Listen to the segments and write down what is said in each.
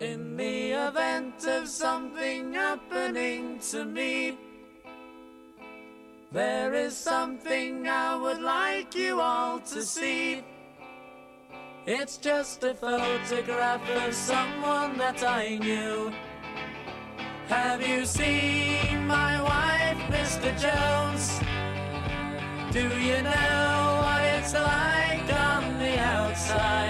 In the event of something happening to me, there is something I would like you all to see. It's just a photograph of someone that I knew. Have you seen my wife, Mr. Jones? Do you know what it's like on the outside?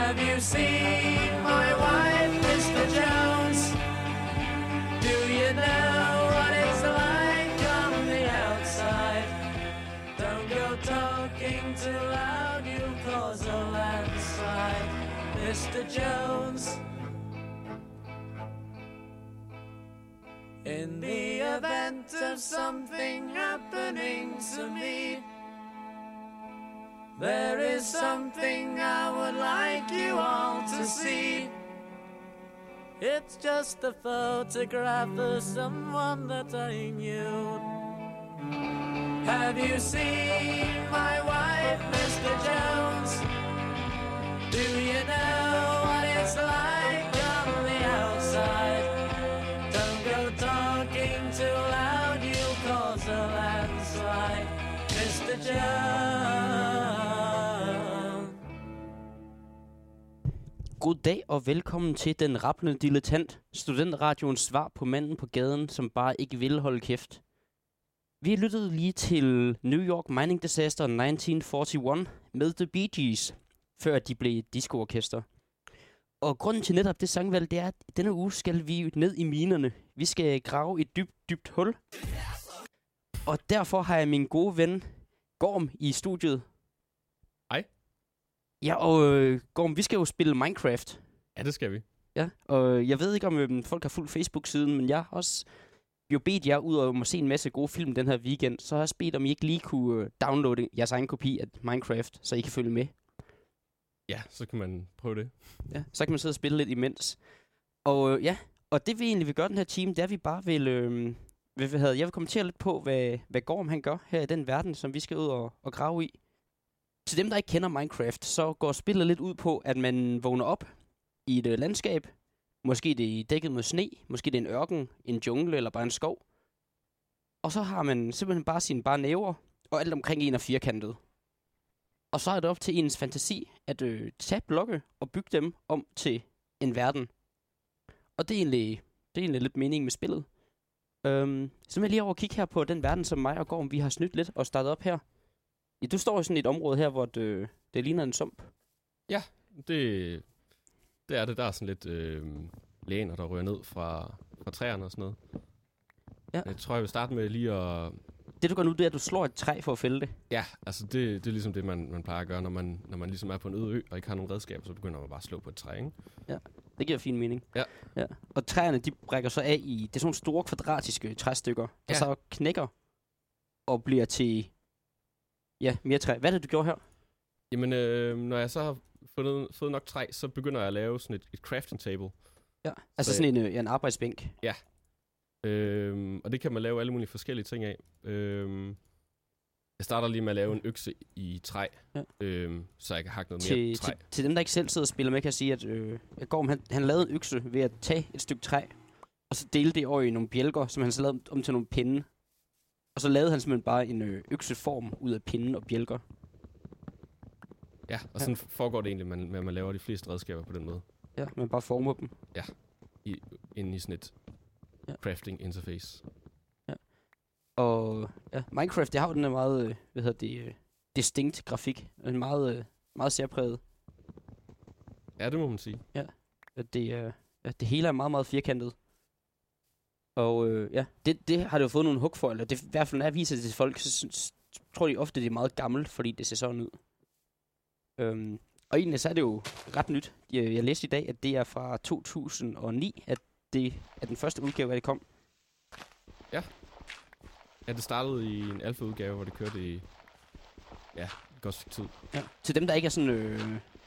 Have you seen my wife, Mr. Jones? Do you know what it's like on the outside? Don't go talking too loud, you'll cause a landslide, Mr. Jones. In the event of something happening to me, there is something I would like you all to see. It's just a photograph of someone that I knew. Have you seen my wife, Mr. Jones? Do you know what it's like on the outside? Don't go talking too loud, you'll cause a landslide, Mr. Jones. God dag og velkommen til Den Rappende Dilettant, studentradioens svar på manden på gaden, som bare ikke vil holde kæft. Vi lyttede lige til New York Mining Disaster 1941 med The Bee Gees, før de blev discoorkester. Og grunden til netop det sangvalg, det er, at denne uge skal vi ned i minerne. Vi skal grave et dybt, dybt hul. Og derfor har jeg min gode ven Gorm i studiet. Ja, og øh, Gorm, vi skal jo spille Minecraft. Ja, det skal vi. Ja, og jeg ved ikke, om øhm, folk har fulgt Facebook-siden, men jeg har også jo bedt jer ud og må se en masse gode film den her weekend, så har jeg bedt, om I ikke lige kunne øh, downloade jeres egen kopi af Minecraft, så I kan følge med. Ja, så kan man prøve det. Ja, så kan man sidde og spille lidt imens. Og øh, ja, og det vi egentlig vil gøre den her time, det er, at vi bare vil... Øh, hvad jeg vil kommentere lidt på, hvad, hvad Gorm han gør her i den verden, som vi skal ud og, og grave i. Til dem, der ikke kender Minecraft, så går spillet lidt ud på, at man vågner op i et øh, landskab. Måske det er dækket med sne, måske det er en ørken, en jungle eller bare en skov. Og så har man simpelthen bare sine bare næver, og alt omkring en er firkantet. Og så er det op til ens fantasi at øh, tage blokke og bygge dem om til en verden. Og det er egentlig, det er egentlig lidt meningen med spillet. Øhm, så vil jeg lige over og kigge her på den verden, som mig og Gorm, vi har snydt lidt og startet op her. Ja, du står i sådan et område her, hvor det, det ligner en sump. Det, det er det. Der er sådan lidt øh, læner, der ryger ned fra, fra træerne og sådan noget. Ja. Jeg tror, jeg vil starte med lige at... Det du gør nu, det er, at du slår et træ for at fælde det. Ja, altså det, det er ligesom det, man, man plejer at gøre, når man, når man ligesom er på en øde ø og ikke har nogen redskaber, så begynder man bare at slå på et træ, ikke? Det giver fin mening. Ja. ja. Og træerne, de brækker så af i... Det er sådan nogle store kvadratiske træstykker, der Ja. så knækker og bliver til... Ja, mere træ. Hvad er det, du gjorde her? Jamen, øh, når jeg så har fundet, fået nok træ, så begynder jeg at lave sådan et, et crafting table. Ja. Altså Så- sådan en, øh, ja, en arbejdsbænk. Øhm, og det kan man lave alle mulige forskellige ting af. Øhm, jeg starter lige med at lave en økse i træ, Ja. øhm, så jeg kan hakke noget mere Til, træ. til, til dem, der ikke selv sidder og spiller med, kan jeg sige, at øh, Gorm, han, han lavede en økse ved at tage et stykke træ, og så dele det over i nogle bjælker, som han så lavede om til nogle pinde. Og så lavede han simpelthen bare en øh, økseform ud af pinden og bjælker. Ja, og sådan foregår det egentlig, man, med at man laver de fleste redskaber på den måde. Ja, man bare former dem. I, inde i sådan et Ja. ja. crafting interface. Og ja, Minecraft, det har jo den her meget, øh, hvad hedder det, øh, distinkt grafik. En meget, meget særpræget. Ja, det må man sige. At det, øh, ja, det hele er meget, meget firkantet. Og øh, ja, det, det har det jo fået nogle hug for, eller det, i hvert fald når jeg viser det til folk, så, så, så tror de ofte, det er meget gammelt, fordi det ser sådan ud. Øhm, og egentlig så er det jo ret nyt. Jeg, jeg læste i dag, at det er fra 2009, at det er den første udgave, at det kom. Ja, det startede i en alfa-udgave, hvor det kørte i... Ja, et godt stykke tid. Ja. Til dem, der ikke er sådan, øh,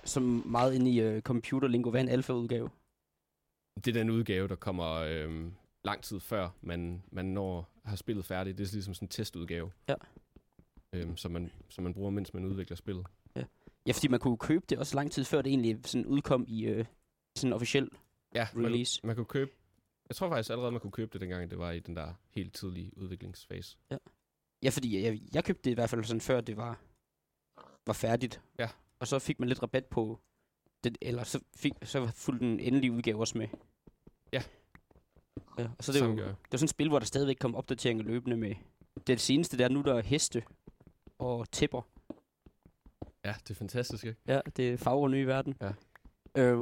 så meget inde i øh, computerlingo, hvad er en alfa-udgave? Det er den udgave, der kommer øh, lang tid før man, man når har spillet færdigt. Det er ligesom sådan en testudgave. Ja. Øhm, som, man, som man bruger, mens man udvikler spillet. Ja, fordi man kunne købe det også lang tid før det egentlig sådan udkom i øh, sådan officiel Ja, man, release. man kunne købe... Jeg tror faktisk allerede, man kunne købe det, dengang det var i den der helt tidlige udviklingsfase. Ja, fordi jeg, jeg købte det i hvert fald sådan før det var, var færdigt. Ja. Og så fik man lidt rabat på det, eller så, fik, så fulgte den endelige udgave også med. Ja. Ja og så det er jo, det er sådan et spil, hvor der stadigvæk kommer opdateringer løbende med. Det seneste der nu, der er heste og tipper. Ja, det er fantastisk, ikke? Ja, det er farver nye i verden. Ja. Øh,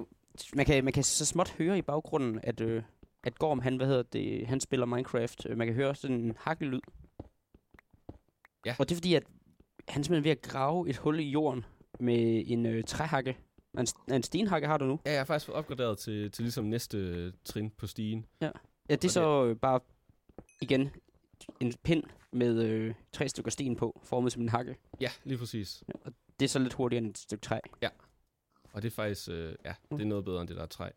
man, kan, man kan så småt høre i baggrunden, at, øh, at Gorm, han, hvad hedder det, han spiller Minecraft. Øh, Man kan høre sådan en hakkelyd. Ja. Og det er fordi, at han er simpelthen ved at grave et hul i jorden med en øh, træhakke. En, en stenhakke har du nu. Ja, jeg har faktisk fået opgraderet til, til ligesom næste trin på stigen. Ja, det er så øh, bare igen en pind med øh, tre stykker sten på, formet som en hakke. Ja, lige præcis. Ja, og det er så lidt hurtigere end et stykke træ. Og det er faktisk, øh, ja, Mm. det er noget bedre end det der er træ.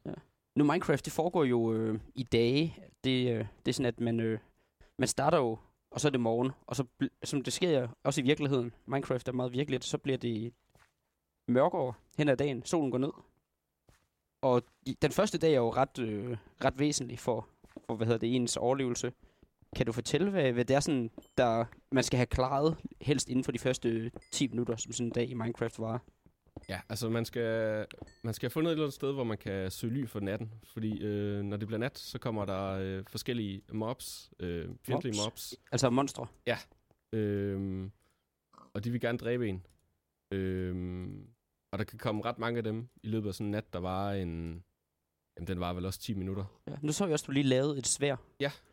Nu Minecraft, det foregår jo øh, i dage. Det, øh, det er sådan, at man, øh, man starter jo, og så er det morgen. Og så, som det sker også i virkeligheden, Minecraft er meget virkeligt, så bliver det mørkere hen ad dagen. Solen går ned. Og den første dag er jo ret, øh, ret væsentlig for, for, hvad hedder det, ens overlevelse. Kan du fortælle, hvad, hvad det er, sådan, der man skal have klaret helst inden for de første 10 minutter, som sådan en dag i Minecraft var? Ja, altså man skal, man skal have fundet et eller andet sted, hvor man kan søge ly for natten. Fordi øh, når det bliver nat, så kommer der øh, forskellige mobs, øh, fjendtlige Mobs? mobs. Altså monstre. Øh, og de vil gerne dræbe en. Øh, og der kan komme ret mange af dem i løbet af sådan en nat, der var en... Jamen, den var vel også 10 minutter. Ja. Nu så jeg også, at du lige lavede et svær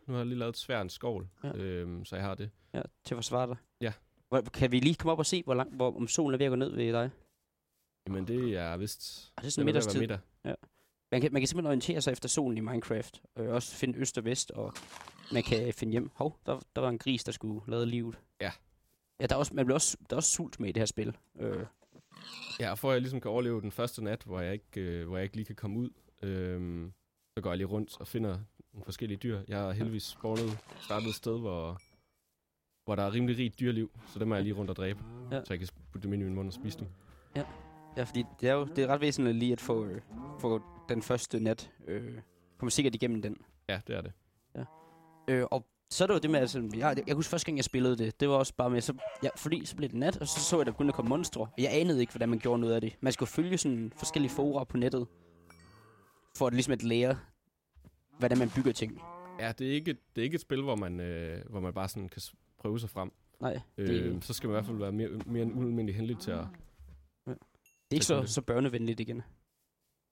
Nu har jeg lige lavet et svær en skovl, Ja. ja. øh, så jeg har det. Ja, til at forsvare dig. Ja. Hvor, kan vi lige komme op og se, hvor langt, hvor, om solen er ved at gå ned ved dig? Jamen, det er vist... Og det er sådan middagstid. middag. Man kan, man kan simpelthen orientere sig efter solen i Minecraft. Og også finde øst og vest, og man kan finde hjem. Hov, der, der var en gris, der skulle lade livet. Ja. Ja, der er også, man bliver også, der er også sult med i det her spil. Øh, Ja, og for at jeg ligesom kan overleve den første nat, hvor jeg ikke, øh, hvor jeg ikke lige kan komme ud, øh, så går jeg lige rundt og finder nogle forskellige dyr. Jeg har heldigvis spawnet, startet et sted, hvor, hvor der er rimelig rigt dyreliv, så dem er jeg lige rundt og dræbe, Ja. ja. så jeg kan putte dem ind i min mund og spise dem. ja, fordi det er jo det er ret væsentligt lige at få, øh, få den første nat. Øh, komme sikkert igennem den. Ja, det er det. Øh, og så er det jo det med, altså, jeg, jeg, husker første gang, jeg spillede det, det var også bare med, så, ja, fordi så blev det nat, og så så jeg, der begyndte at komme monstre. Og jeg anede ikke, hvordan man gjorde noget af det. Man skulle følge sådan forskellige fora på nettet, for at ligesom at lære, hvordan man bygger ting. Ja, det er ikke, det er ikke et spil, hvor man, øh, hvor man bare sådan kan prøve sig frem. Nej, det, Øh, så skal man i hvert fald være mere, mere end ualmindelig heldig til at... det er ikke så, det. så børnevenligt igen.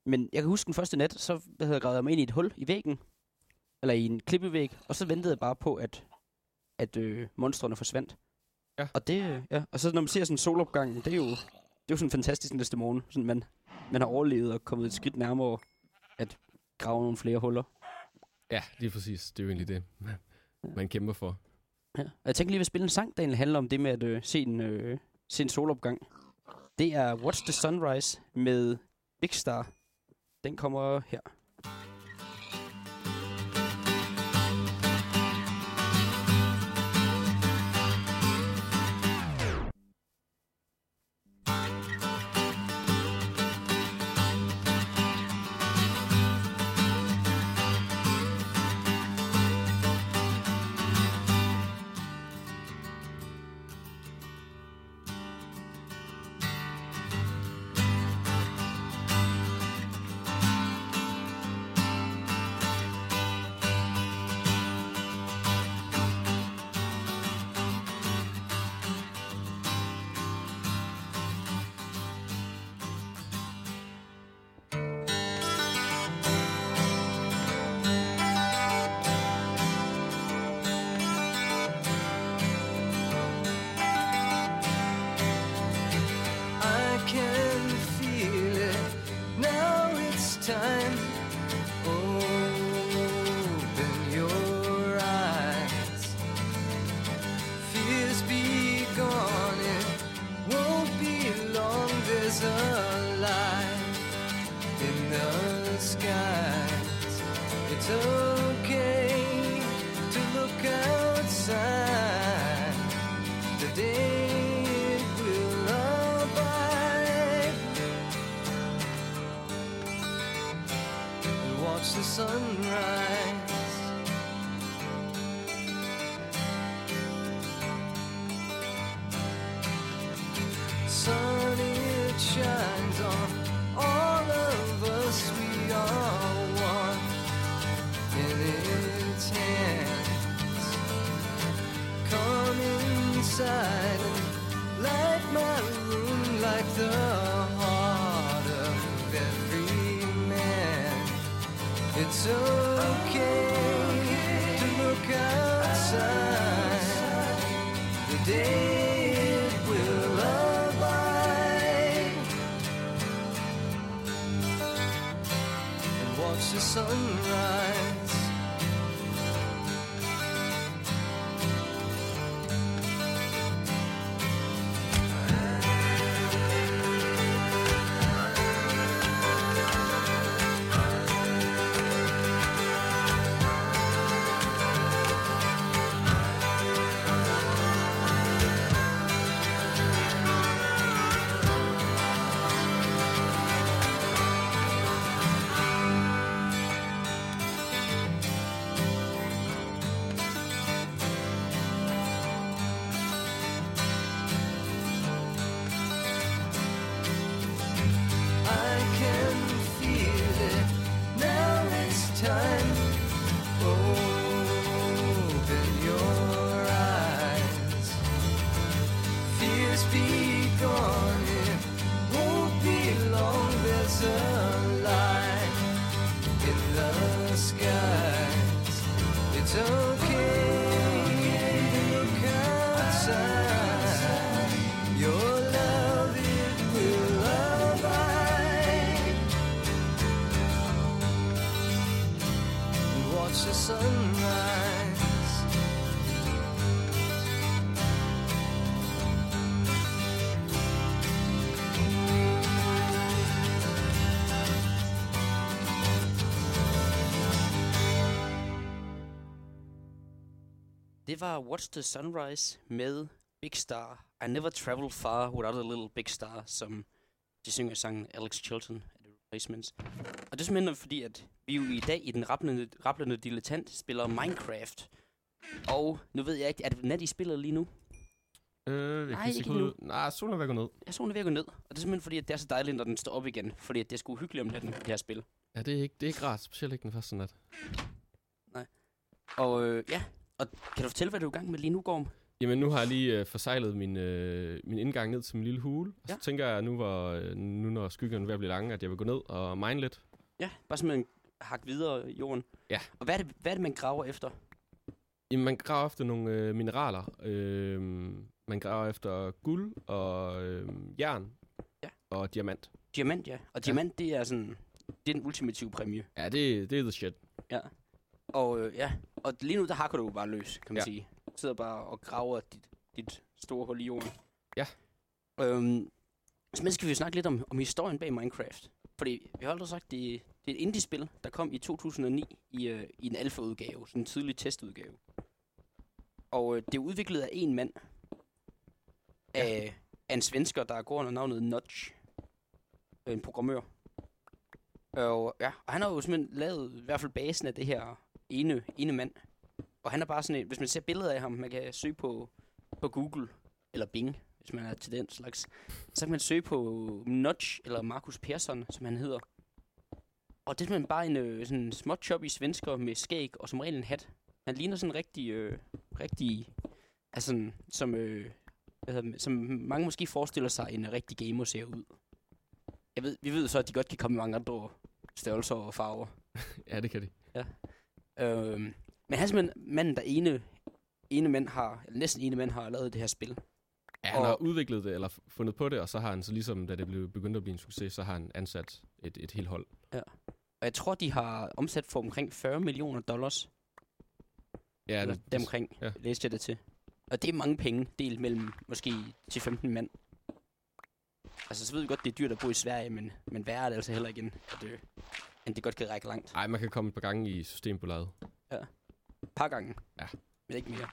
Men jeg kan huske den første nat, så hvad hedder, gravede jeg mig ind i et hul i væggen, eller i en klippevæg, og så ventede jeg bare på, at, at øh, monstrene forsvandt. Ja. Og det, ja. Og så når man ser sådan en solopgang, det er jo, det er jo sådan fantastisk næste morgen. Sådan man, man har overlevet og kommet et skridt nærmere at grave nogle flere huller. Ja, lige præcis. Det er jo egentlig det, man, kæmper for. Ja. Og jeg tænker lige, at spille en sang, der handler om det med at øh, se, en, øh, se en solopgang. Det er Watch the Sunrise med Big Star. Den kommer her. Det var Watch the Sunrise med Big Star. I never travel far without a little big star, som de synger i sangen Alex Chilton af The Replacements. Og det er simpelthen fordi, at vi jo i dag i den rapplende, rapplende dilettant spiller Minecraft. Og nu ved jeg ikke, er det nat, I spiller lige nu? Øh, jeg Nej, kan ikke ud. Nej, solen er ved at gå ned. Jeg så den er ved at gå ned. Og det er simpelthen fordi, at det er så dejligt, når den står op igen. Fordi at det er sgu hyggeligt om natten, det her spil. Ja, det er ikke, det er ikke rart, specielt ikke den første nat. Og øh, ja, og kan du fortælle, hvad du er i gang med lige nu, Gorm? Jamen, nu har jeg lige øh, forsejlet min, øh, min indgang ned til min lille hule. Og Ja. så tænker jeg, nu, hvor, øh, nu når skyggerne er ved at blive lange, at jeg vil gå ned og mine lidt. Ja, bare simpelthen hakke videre i jorden. Ja. Og hvad er, det, hvad er det, man graver efter? Jamen, man graver efter nogle øh, mineraler. Øh, man graver efter guld og øh, jern Ja. og diamant. Diamant, ja. Og diamant, det er sådan... Det er den ultimative præmie. Ja, det, det er the shit. Og øh, ja, og lige nu, der hakker du bare løs, kan man Ja. sige. Du sidder bare og graver dit, dit store hul i jorden. Ja. Øhm, så men skal vi jo snakke lidt om, om historien bag Minecraft. Fordi vi har aldrig sagt, det, det er et indie-spil, der kom i 2009 i, øh, i en alfa-udgave, sådan en tidlig testudgave. Og øh, det er udviklet af en mand. Af, af en svensker, der går under navnet Notch. Øh, En programmør. Og, ja, og han har jo simpelthen lavet i hvert fald basen af det her ene, ene mand. Og han er bare sådan et, hvis man ser billeder af ham, man kan søge på, på Google, eller Bing, hvis man er til den slags, så kan man søge på Notch, eller Markus Persson, som han hedder. Og det er simpelthen bare en øh, sådan småt chubby svensker med skæg, og som regel en hat. Han ligner sådan en rigtig, øh, rigtig, altså som, øh, hedder, som mange måske forestiller sig, en rigtig gamer ser ud. Jeg ved, vi ved så, at de godt kan komme i mange andre størrelser og farver. Ja, det kan de. Øhm, men han er simpelthen manden, der ene, ene mand har, eller næsten ene mand har lavet det her spil. Ja, han Og- har udviklet det, eller fundet på det, og så har han så ligesom, da det blev begyndt at blive en succes, så har han ansat et, et helt hold. Og jeg tror, de har omsat for omkring 40 millioner dollars. Ja, Ja, eller det- dem omkring, ja. ja. læste jeg det til. Og det er mange penge, delt mellem måske til 15 mand. Altså, så ved vi godt, det er dyrt at bo i Sverige, men, men værre er det altså heller ikke, end, at, øh, end det godt kan række langt. Ej, man kan komme et par gange i Systembolaget. Et par gange. Ja. Men ikke mere.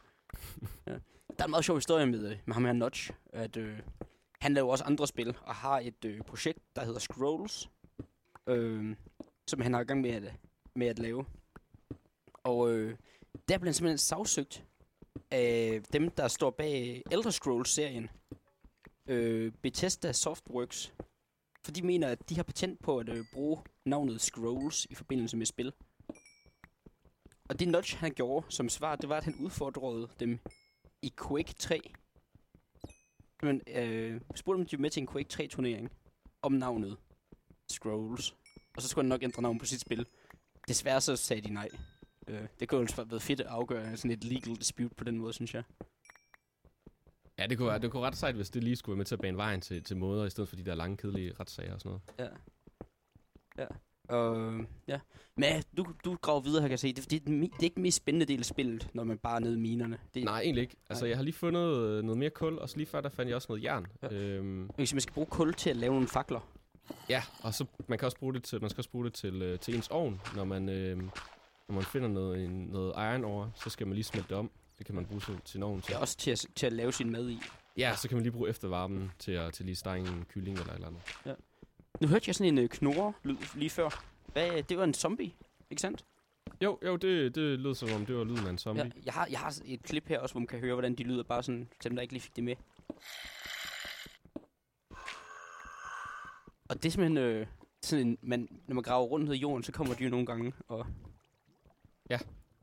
ja. Der er en meget sjov historie med, øh, med ham her Notch, at øh, han laver også andre spil, og har et øh, projekt, der hedder Scrolls, øh, som han har i gang med at, med at lave. Og øh, der blev han simpelthen sagsøgt af dem, der står bag Elder Scrolls-serien. Øh, Bethesda Softworks. For de mener, at de har patent på at øh, bruge navnet Scrolls i forbindelse med spil. Og det Notch, han gjorde som svar, det var, at han udfordrede dem i Quake 3. Men øh, spurgte dem, de var med til en Quake 3-turnering om navnet Scrolls. Og så skulle han nok ændre navn på sit spil. Desværre så sagde de nej. Øh, det kunne jo have været fedt at afgøre sådan et legal dispute på den måde, synes jeg. Ja, det kunne, være, det kunne ret sejt, hvis det lige skulle være med til at bane vejen til, til måder, i stedet for de der lange, kedelige retssager og sådan noget. Ja. Ja. Og, ja. Men du, du graver videre her, kan jeg se. Det, det, er det er ikke den mest spændende del af spillet, når man bare er nede i minerne. Det, Nej, egentlig ikke. Altså, Nej. jeg har lige fundet øh, noget mere kul, og så lige før, der fandt jeg også noget jern. Ja. Øhm, Hvis man skal bruge kul til at lave nogle fakler. ja, og så man kan også bruge det til, man skal også bruge det til, øh, til ens ovn, når man, øh, når man finder noget, en, noget iron over, så skal man lige smelte det om. Det kan man bruge til, til en ovn til. Er også til at, til at lave sin mad i. Ja, så kan man lige bruge eftervarmen til at til lige stege en kylling eller et eller andet. Nu hørte jeg sådan en øh, knurre-lyd lige før. Hvad, det var en zombie, ikke sandt? Jo, jo, det, det lød som om, det var lyden af en zombie. Ja, jeg, har, jeg har et klip her også, hvor man kan høre, hvordan de lyder, bare sådan, til dem, der ikke lige fik det med. Og det er simpelthen øh, sådan en, man, når man graver rundt ned i jorden, så kommer de jo nogle gange, og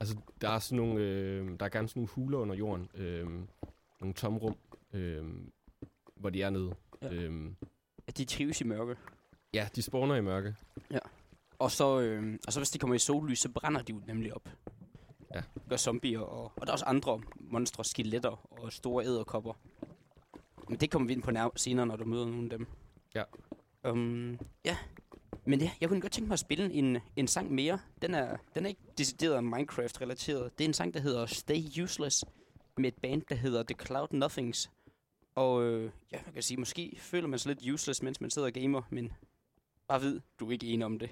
Altså, der er sådan nogle, øh, der er gerne sådan nogle huler under jorden, øh, nogle tomrum, øh, hvor de er nede. Ja. Ja. Øh, at de trives i mørke. Ja, de spawner i mørke. Og så, øh, og så hvis de kommer i sollys, så brænder de jo nemlig op. Ja. Gør zombier, og, og der er også andre monstre, skeletter og store æderkopper. Men det kommer vi ind på nær- senere, når du møder nogle af dem. Ja. Um, ja. Men ja, jeg kunne godt tænke mig at spille en, en sang mere. Den er, den er ikke decideret Minecraft-relateret. Det er en sang, der hedder Stay Useless, med et band, der hedder The Cloud Nothings. Og øh, ja, man kan sige, måske føler man sig lidt useless, mens man sidder og gamer, men bare vid, du er ikke enig om det.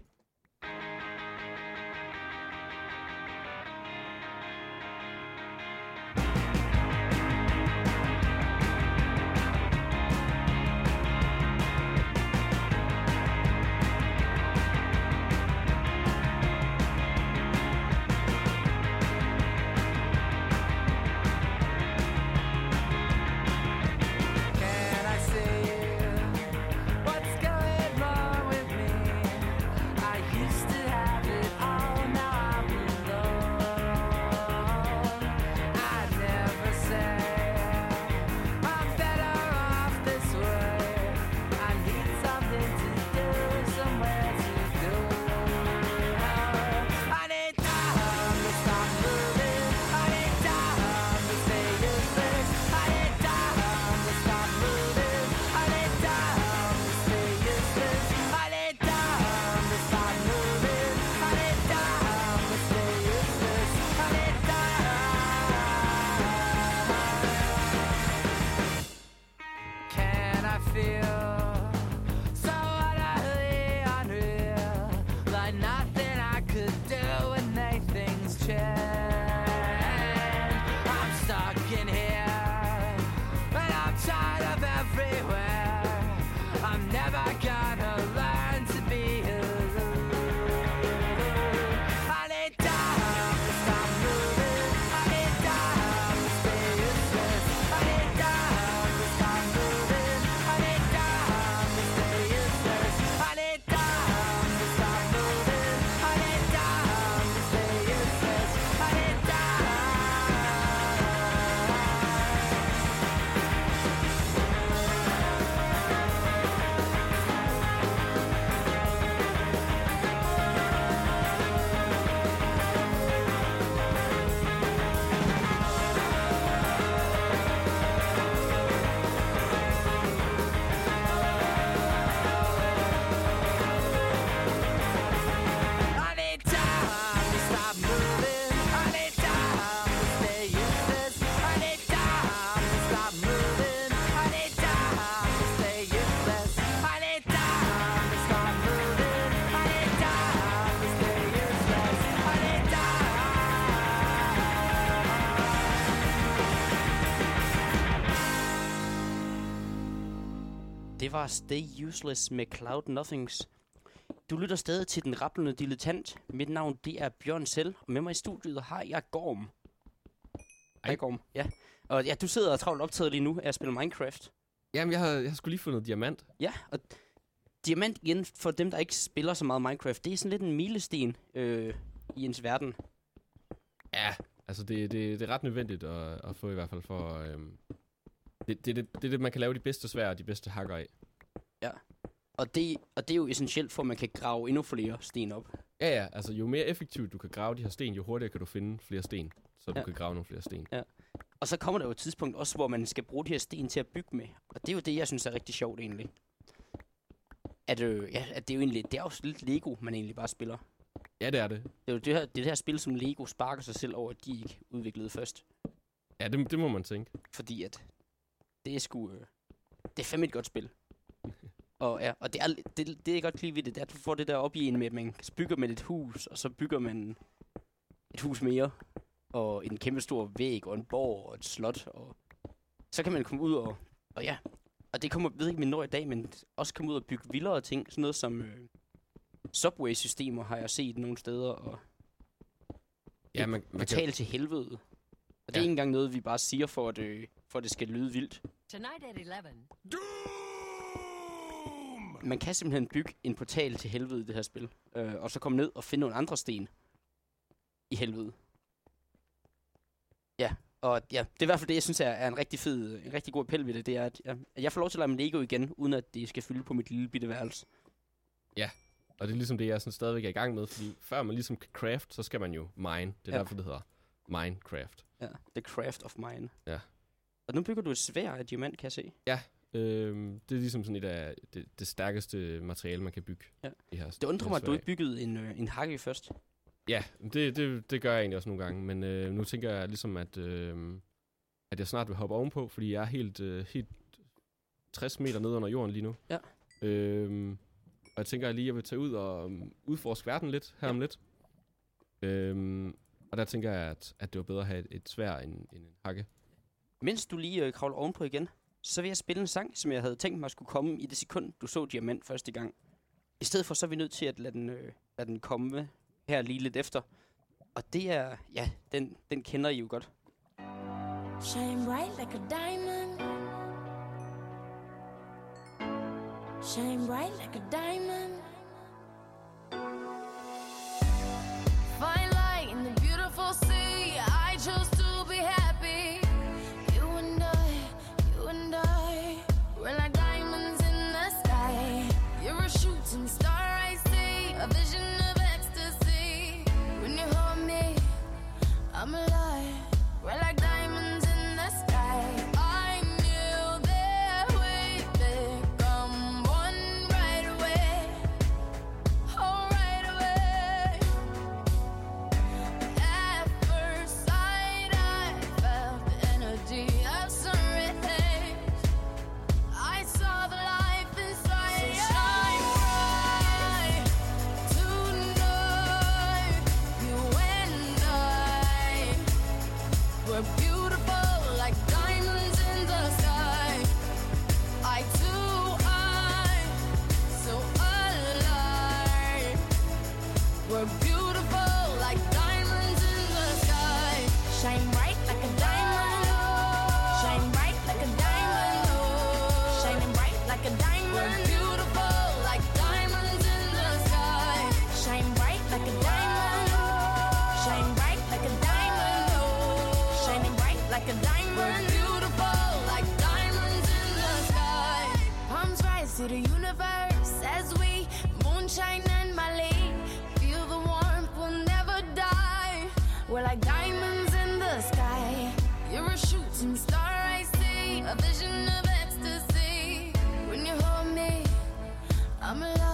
Det var Stay Useless med Cloud Nothings. Du lytter stadig til den rapplende dilettant. Mit navn, det er Bjørn Selv, og med mig i studiet har jeg Gorm. Hej Gorm. Ja. Og ja, du sidder og travlt optaget lige nu af at spille Minecraft. Jamen, jeg har, jeg har sgu lige fundet diamant. Ja, og diamant igen, for dem, der ikke spiller så meget Minecraft, det er sådan lidt en milesten øh, i ens verden. Ja, altså det, det, det er ret nødvendigt at, at få i hvert fald for... Øhm, det, det, det, det er det, man kan lave de bedste svær og de bedste hakker af. Og det, og det er jo essentielt for, at man kan grave endnu flere sten op. Ja, ja, altså jo mere effektivt du kan grave de her sten, jo hurtigere kan du finde flere sten, så du Ja. kan grave nogle flere sten. Og så kommer der jo et tidspunkt også, hvor man skal bruge de her sten til at bygge med. Og det er jo det, jeg synes er rigtig sjovt egentlig. At, øh, ja, at det er jo egentlig, det er jo lidt Lego, man egentlig bare spiller. Ja, det er det. Det er jo det her, det her spil, som Lego sparker sig selv over, at de ikke udviklede først. Ja, det, det må man tænke. Fordi at det er sgu... Øh, det er fandme et godt spil. og ja, og det er, det, det er godt lige ved det, det er, at du får det der op i en med, at man bygger med et hus, og så bygger man et hus mere, og en kæmpe stor væg, og en borg, og et slot, og så kan man komme ud og, og ja, og det kommer, ved ikke, vi når i dag, men også komme ud og bygge vildere ting, sådan noget som øh, subway-systemer har jeg set nogle steder, og Ja, man, man kan, betale til helvede. Og det er Ja. ikke engang noget, vi bare siger, for at, øh, for at det skal lyde vildt. Tonight at 11. Man kan simpelthen bygge en portal til helvede i det her spil. Øh, og så komme ned og finde nogle andre sten i helvede. Ja, og ja, det er i hvert fald det, jeg synes er, er en rigtig fed, en rigtig god appel ved det. Det er, at jeg, at jeg får lov til at lege med Lego igen, uden at det skal fylde på mit lille bitte værelse. og det er ligesom det, jeg sådan stadigvæk er i gang med, fordi før man ligesom kan craft, så skal man jo mine. Det er Ja. ja. derfor, det hedder Minecraft. Ja, The Craft of Mine. Ja. Og nu bygger du et svær af diamant, kan jeg se. Øhm, det er ligesom sådan et af det, det stærkeste materiale, man kan bygge. Ja. Det, her, Det undrer mig, at du ikke byggede en, øh, en hakke først. Ja, det, det, det gør jeg egentlig også nogle gange, men øh, nu tænker jeg ligesom, at, øh, at jeg snart vil hoppe ovenpå, fordi jeg er helt, øh, helt 60 meter nede under jorden lige nu. Ja. Øhm, og jeg tænker at lige, at jeg vil tage ud og um, udforske verden lidt her Ja. om lidt. Øhm, og der tænker jeg, at, at det var bedre at have et, et svær end, end en hakke. Mens du lige øh, kravler ovenpå igen, så vil jeg spille en sang, som jeg havde tænkt mig skulle komme i det sekund, du så Diamant første gang. I stedet for, så er vi nødt til at lade den, øh, lade den komme her lige lidt efter. Og det er, ja, den, den kender I jo godt. Shine bright like a diamond. Shine bright like a diamond. Well, I to the universe as we moonshine and Mali. Feel the warmth, we'll never die. We're like diamonds in the sky. You're a shooting star, I see. A vision of ecstasy. When you hold me, I'm alive.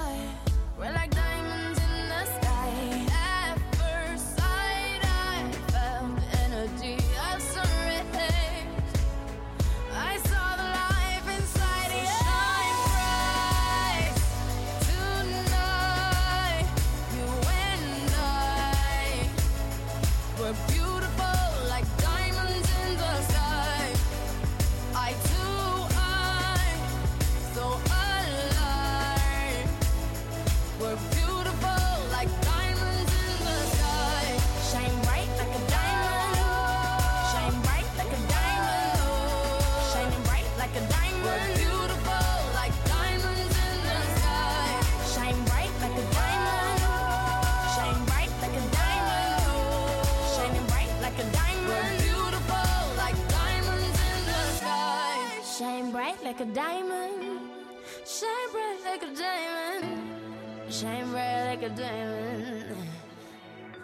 Bright like a diamond.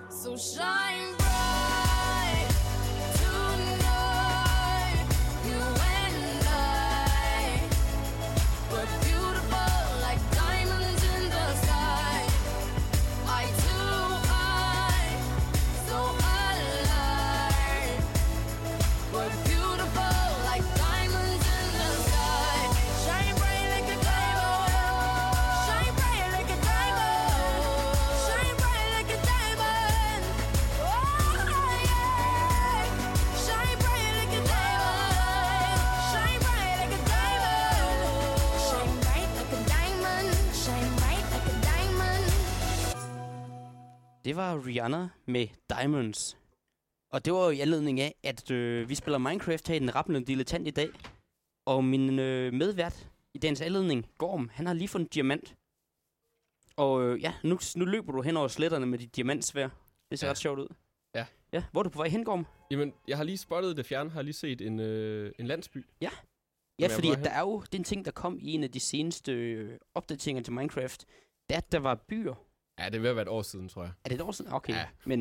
So shine Det var Rihanna med Diamonds. Og det var jo i anledning af, at øh, vi spiller Minecraft her i den rappelende dilettant i dag. Og min øh, medvært i dagens anledning, Gorm, han har lige fundet diamant. Og øh, ja, nu, nu løber du hen over sletterne med dit diamantsvær. Det ser Ja. ret sjovt ud. Ja. Ja, hvor er du på vej hen, Gorm? Jamen, jeg har lige spottet det fjerne, har lige set en, øh, en landsby. Ja, jeg fordi at der er jo, det er en ting, der kom i en af de seneste øh, opdateringer til Minecraft. Det er, at der var byer. Ja, det er ved at være et år siden, tror jeg. Er det et år siden? Okay. Ja. Men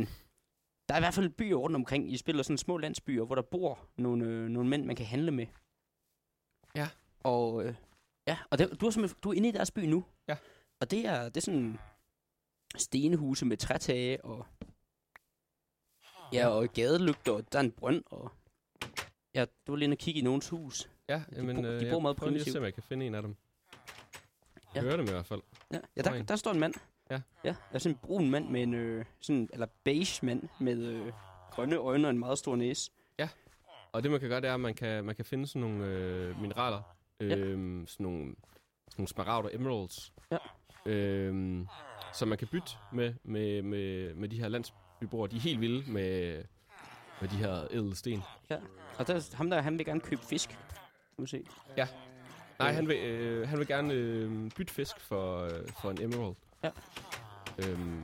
der er i hvert fald byer rundt omkring. I spiller sådan små landsbyer, hvor der bor nogle, øh, nogle mænd, man kan handle med. Ja. Og, øh, ja, og det, du, er du er inde i deres by nu. Ja. Og det er, det er sådan stenehuse med trætage og, ja, og gadelygter, og der er en brønd, og ja, du var lige inde og kigge i nogens hus. Ja, de jamen, bor- de øh, bor jeg meget prøver lige at se, om jeg kan finde en af dem. Ja. Jeg hører dem i hvert fald. Ja, ja der, der står en mand. Ja. Ja, der er sådan en brun mand med en, øh, sådan, eller beige mand med øh, grønne øjne og en meget stor næse. Og det, man kan gøre, det er, at man kan, man kan finde sådan nogle øh, mineraler. Ja. Øhm, sådan nogle, nogle smaragder, emeralds. Ja. Øhm, som man kan bytte med, med, med, med de her landsbyboere. De er helt vilde med, med de her ædle sten. Og der, er ham der, han vil gerne købe fisk. Skal vi se. Nej, han vil, øh, han vil gerne øh, bytte fisk for, øh, for en emerald. Ja. Øhm,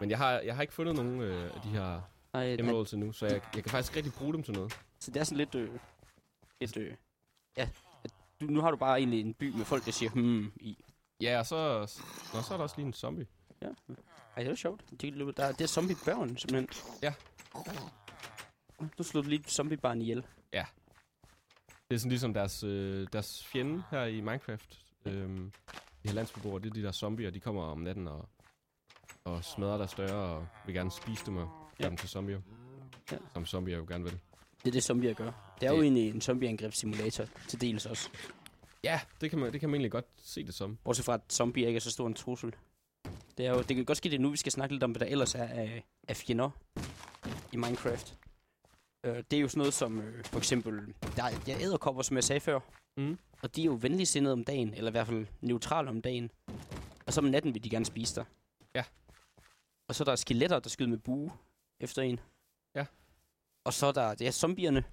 men jeg har, jeg har ikke fundet nogen øh, af de her han, emeralds endnu, så jeg, jeg kan faktisk rigtig bruge dem til noget. så det er sådan lidt... Øh, et, øh, ja, at du, nu har du bare egentlig en by med folk, der siger hmm i. Ja, og så, nå, så er der også lige en zombie. Ja. Ej, det er sjovt. De, kan løbe- der, det er zombiebørn, simpelthen. Ja. Du slog lige et zombiebarn ihjel. Det er sådan ligesom deres, øh, deres fjende her i Minecraft. Øhm, de her landsbeboere, det er de der zombier, de kommer om natten og, og smadrer deres døre og vil gerne spise dem og gøre Ja. dem til zombier. Ja. Som zombier jo gerne vil. Det er det, zombier gør. Det er jo Det- egentlig en zombieangrebssimulator, til dels også. Ja, det kan, man, det kan man egentlig godt se det som. Bortset fra, at zombier ikke er så stor en trussel. Det, er jo, det kan godt ske, det er nu, vi skal snakke lidt om, hvad der ellers er af, af fjender i Minecraft. Uh, det er jo sådan noget som, øh, for eksempel, der er ja, æderkopper, som jeg sagde før. Mm. Og de er jo venligsindede om dagen, eller i hvert fald neutrale om dagen. Og så om natten vil de gerne spise dig. Ja. Og så er der skeletter, der skyder med bue efter en. Ja. Og så er der, er zombierne.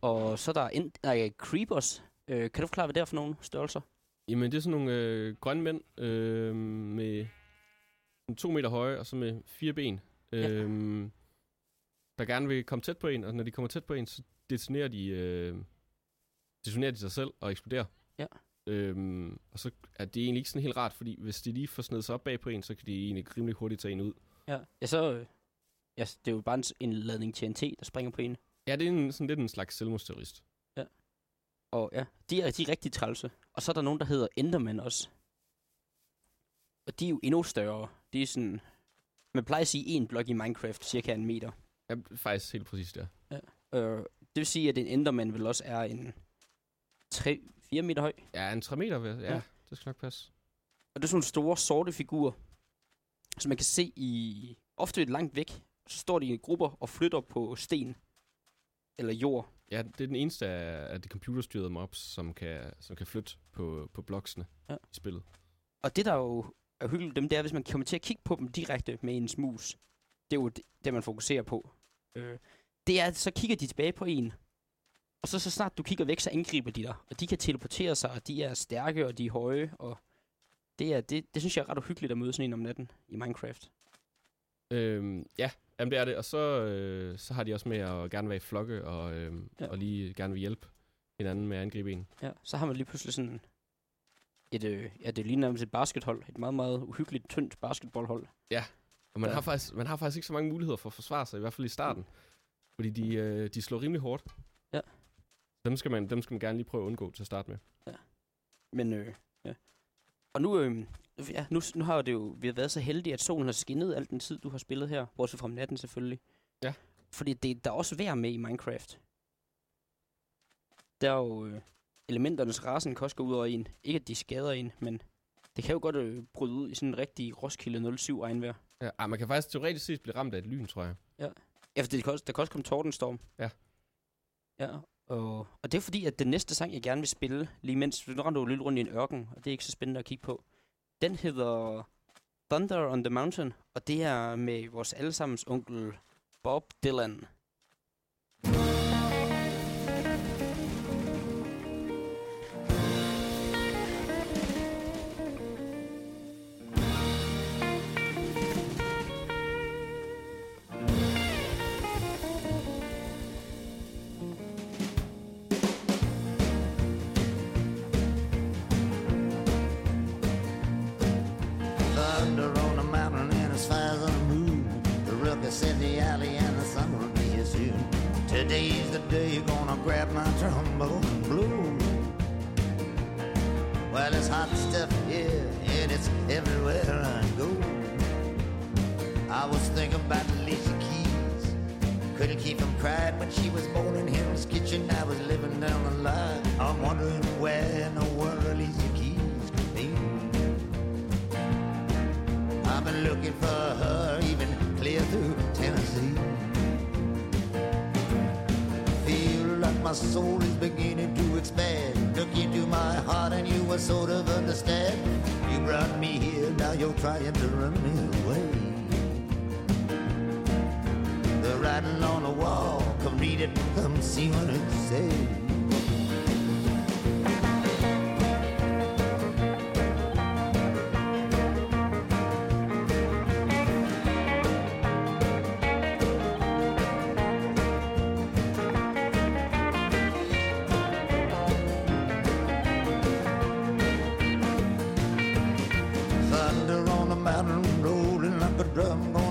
Og så er der en, nej, creepers. Øh, kan du forklare, hvad det er for nogle størrelser? Jamen, det er sådan nogle øh, grønne mænd øh, med to meter høje og så med fire ben. Ja. Øh, der gerne vil komme tæt på en, og når de kommer tæt på en, så detonerer de, øh, detonerer de sig selv og eksploderer. Ja. Øhm, og så er det egentlig ikke sådan helt rart, fordi hvis de lige får snedet sig op bag på en, så kan de egentlig rimelig hurtigt tage en ud. Ja, ja så... Øh, ja, det er jo bare en, ladning TNT, der springer på en. Ja, det er en, sådan lidt en slags selvmordsterrorist. Og ja, de er, de er rigtig trælse. Og så er der nogen, der hedder Enderman også. Og de er jo endnu større. De er sådan... Man plejer at sige en blok i Minecraft, cirka en meter. Ja, faktisk helt præcis der. Øh, det vil sige, at en Enderman vel også er en 3-4 meter høj. Ja, en 3 meter, vil- ja, Ja. ja, det skal nok passe. Og det er sådan nogle store, sorte figurer, som man kan se i... Ofte lidt langt væk. Så står de i grupper og flytter på sten. Eller jord. Ja, det er den eneste af, de computerstyrede mobs, som kan, som kan flytte på, på bloksene Ja. i spillet. Og det, der jo er hyggeligt dem, det er, hvis man kommer til at kigge på dem direkte med ens mus. Det er jo det, man fokuserer på. Øh, det er, så kigger de tilbage på en. Og så, så snart du kigger væk, så angriber de dig. Og de kan teleportere sig, og de er stærke, og de er høje. Og det, er, det, det synes jeg er ret uhyggeligt at møde sådan en om natten i Minecraft. Øhm, ja, jamen det er det. Og så, øh, så har de også med at gerne være i flokke og, øhm, Ja. ja. og lige gerne vil hjælpe hinanden med at angribe en. Ja, så har man lige pludselig sådan et, øh, ja, det ligner nærmest et baskethold. Et meget, meget uhyggeligt, tyndt basketballhold. Og man, Ja. har faktisk, man har faktisk ikke så mange muligheder for at forsvare sig, i hvert fald i starten. Fordi de, øh, de slår rimelig hårdt. Ja. Dem skal, man, dem skal man gerne lige prøve at undgå til at starte med. Men, øh, ja. Og nu, øh, ja, nu, nu har det jo, vi har været så heldige, at solen har skinnet al den tid, du har spillet her. Bortset fra om natten selvfølgelig. Ja. Fordi det, der er også vejr med i Minecraft. Der er jo øh, elementernes rasen kan også gå ud over en. Ikke at de skader en, men det kan jo godt øh, bryde ud i sådan en rigtig Roskilde 07 regnvejr. Ja, ej, man kan faktisk teoretisk set blive ramt af et lyn, tror jeg. Ja, for det kan også, der kan også komme tordenstorm. Ja. Ja, og, og det er fordi, at den næste sang, jeg gerne vil spille, lige mens, nu render du lidt rundt i en ørken, og det er ikke så spændende at kigge på. Den hedder Thunder on the Mountain, og det er med vores allesammens onkel Bob Dylan. Thunder You're gonna grab my trombone blow. Well, it's hot stuff here and it's everywhere I go. I was thinking about Alicia Keys. Couldn't keep from crying when she was born in Hill's Kitchen. I was living down the line. I'm wondering where in the world Alicia Keys could be. I've been looking for her even clear through Tennessee. My soul is beginning to expand. Look into my heart and you will sort of understand. You brought me here, now you're trying to run me away. The writing on the wall, come read it, come see what it says.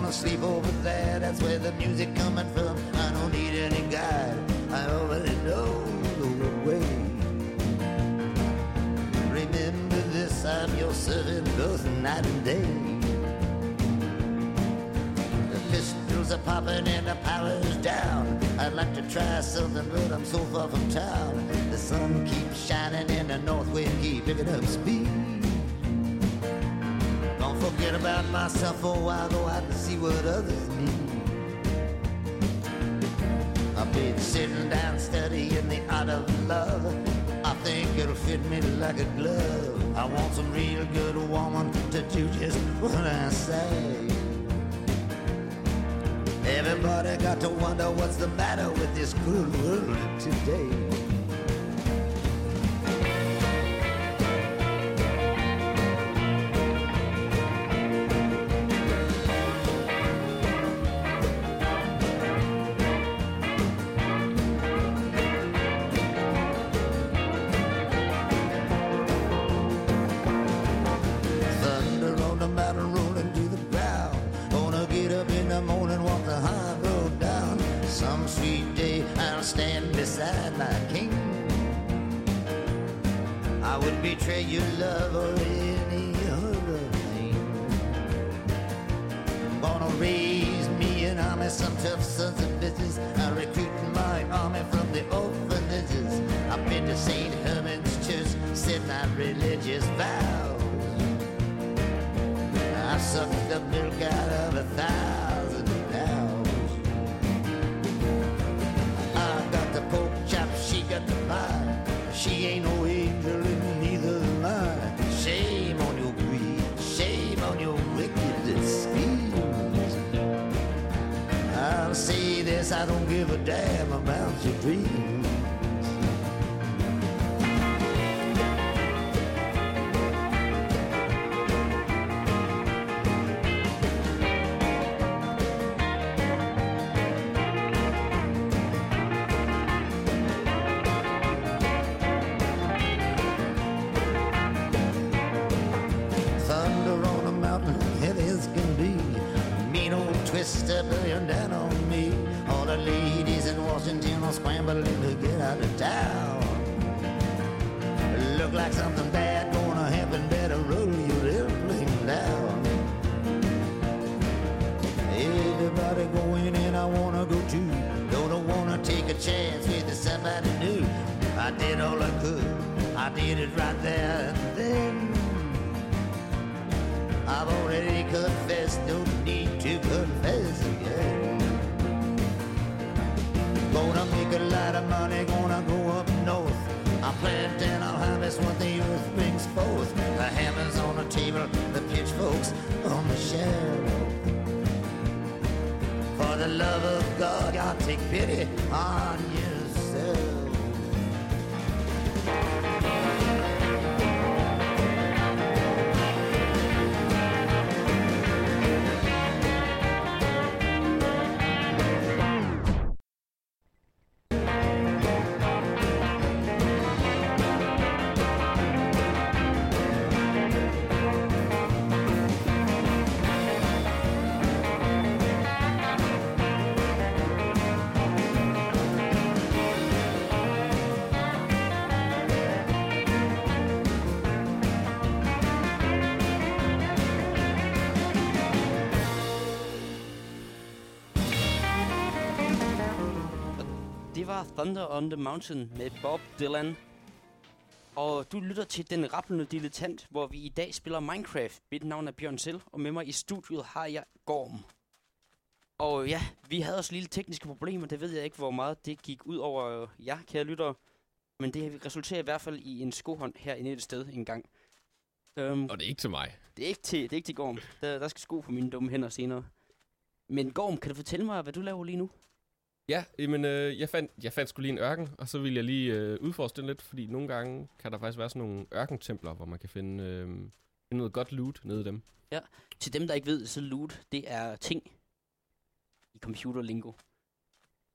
Gonna sleep over there, that's where the music coming from. I don't need any guide, I already know the way. Remember this, I'm your servant both night and day. The pistols are popping and the power's down. I'd like to try something, but I'm so far from town. The sun keeps shining and the north wind keep picking up speed. Forget about myself for a while, go out and see what others need. I've been sitting down studying the art of love. I think it'll fit me like a glove. I want some real good woman to do just what I say. Everybody got to wonder what's the matter with this cruel world today. This, I don't give a damn about your dreams. Var Thunder on the Mountain med Bob Dylan. Og du lytter til Den Rappelende Dilettant, hvor vi i dag spiller Minecraft. Mit navn er Bjørn Selv, og med mig i studiet har jeg Gorm. Og ja, vi havde også lille tekniske problemer. Det ved jeg ikke, hvor meget det gik ud over jer, kære lyttere. Men det resulterer i hvert fald i en skohånd herinde et sted en gang. Um, Og det er ikke til mig. det, er ikke til, det er ikke til Gorm. Der, der skal sko på mine dumme hænder senere. Men Gorm, kan du fortælle mig, hvad du laver lige nu? Ja, men øh, jeg, fandt, jeg fandt sgu lige en ørken, og så ville jeg lige øh, udforske den lidt, fordi nogle gange kan der faktisk være sådan nogle ørkentempler, hvor man kan finde, øh, finde noget godt loot nede i dem. Til dem, der ikke ved, så loot, det er ting i computerlingo.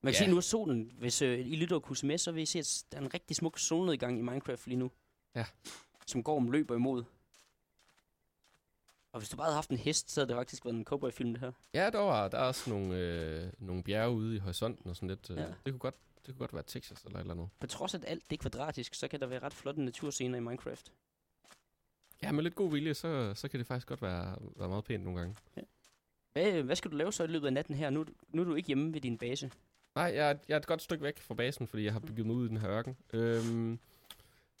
Man kan Ja. se nu er solen, hvis øh, I lytter og kunne se med, så vil I se, at der er en rigtig smuk solnedgang i Minecraft lige nu. Ja. Som går om løber imod. Og hvis du bare havde haft en hest, så havde det faktisk været en cowboy-film, det her. Ja, der, var, der er også nogle, øh, nogle bjerge ude i horisonten og sådan lidt. Øh, Ja. det, kunne godt, det kunne godt være Texas eller et eller andet. På trods af, at alt det er kvadratisk, så kan der være ret flotte naturscener i Minecraft. Ja, med lidt god vilje, så, så kan det faktisk godt være, være meget pænt nogle gange. Hvad, hvad skal du lave så i løbet af natten her? Nu, er nu er du ikke hjemme ved din base. Nej, jeg, er- jeg er et godt stykke væk fra basen, fordi jeg har bygget mig ud i den her ørken. Øhm,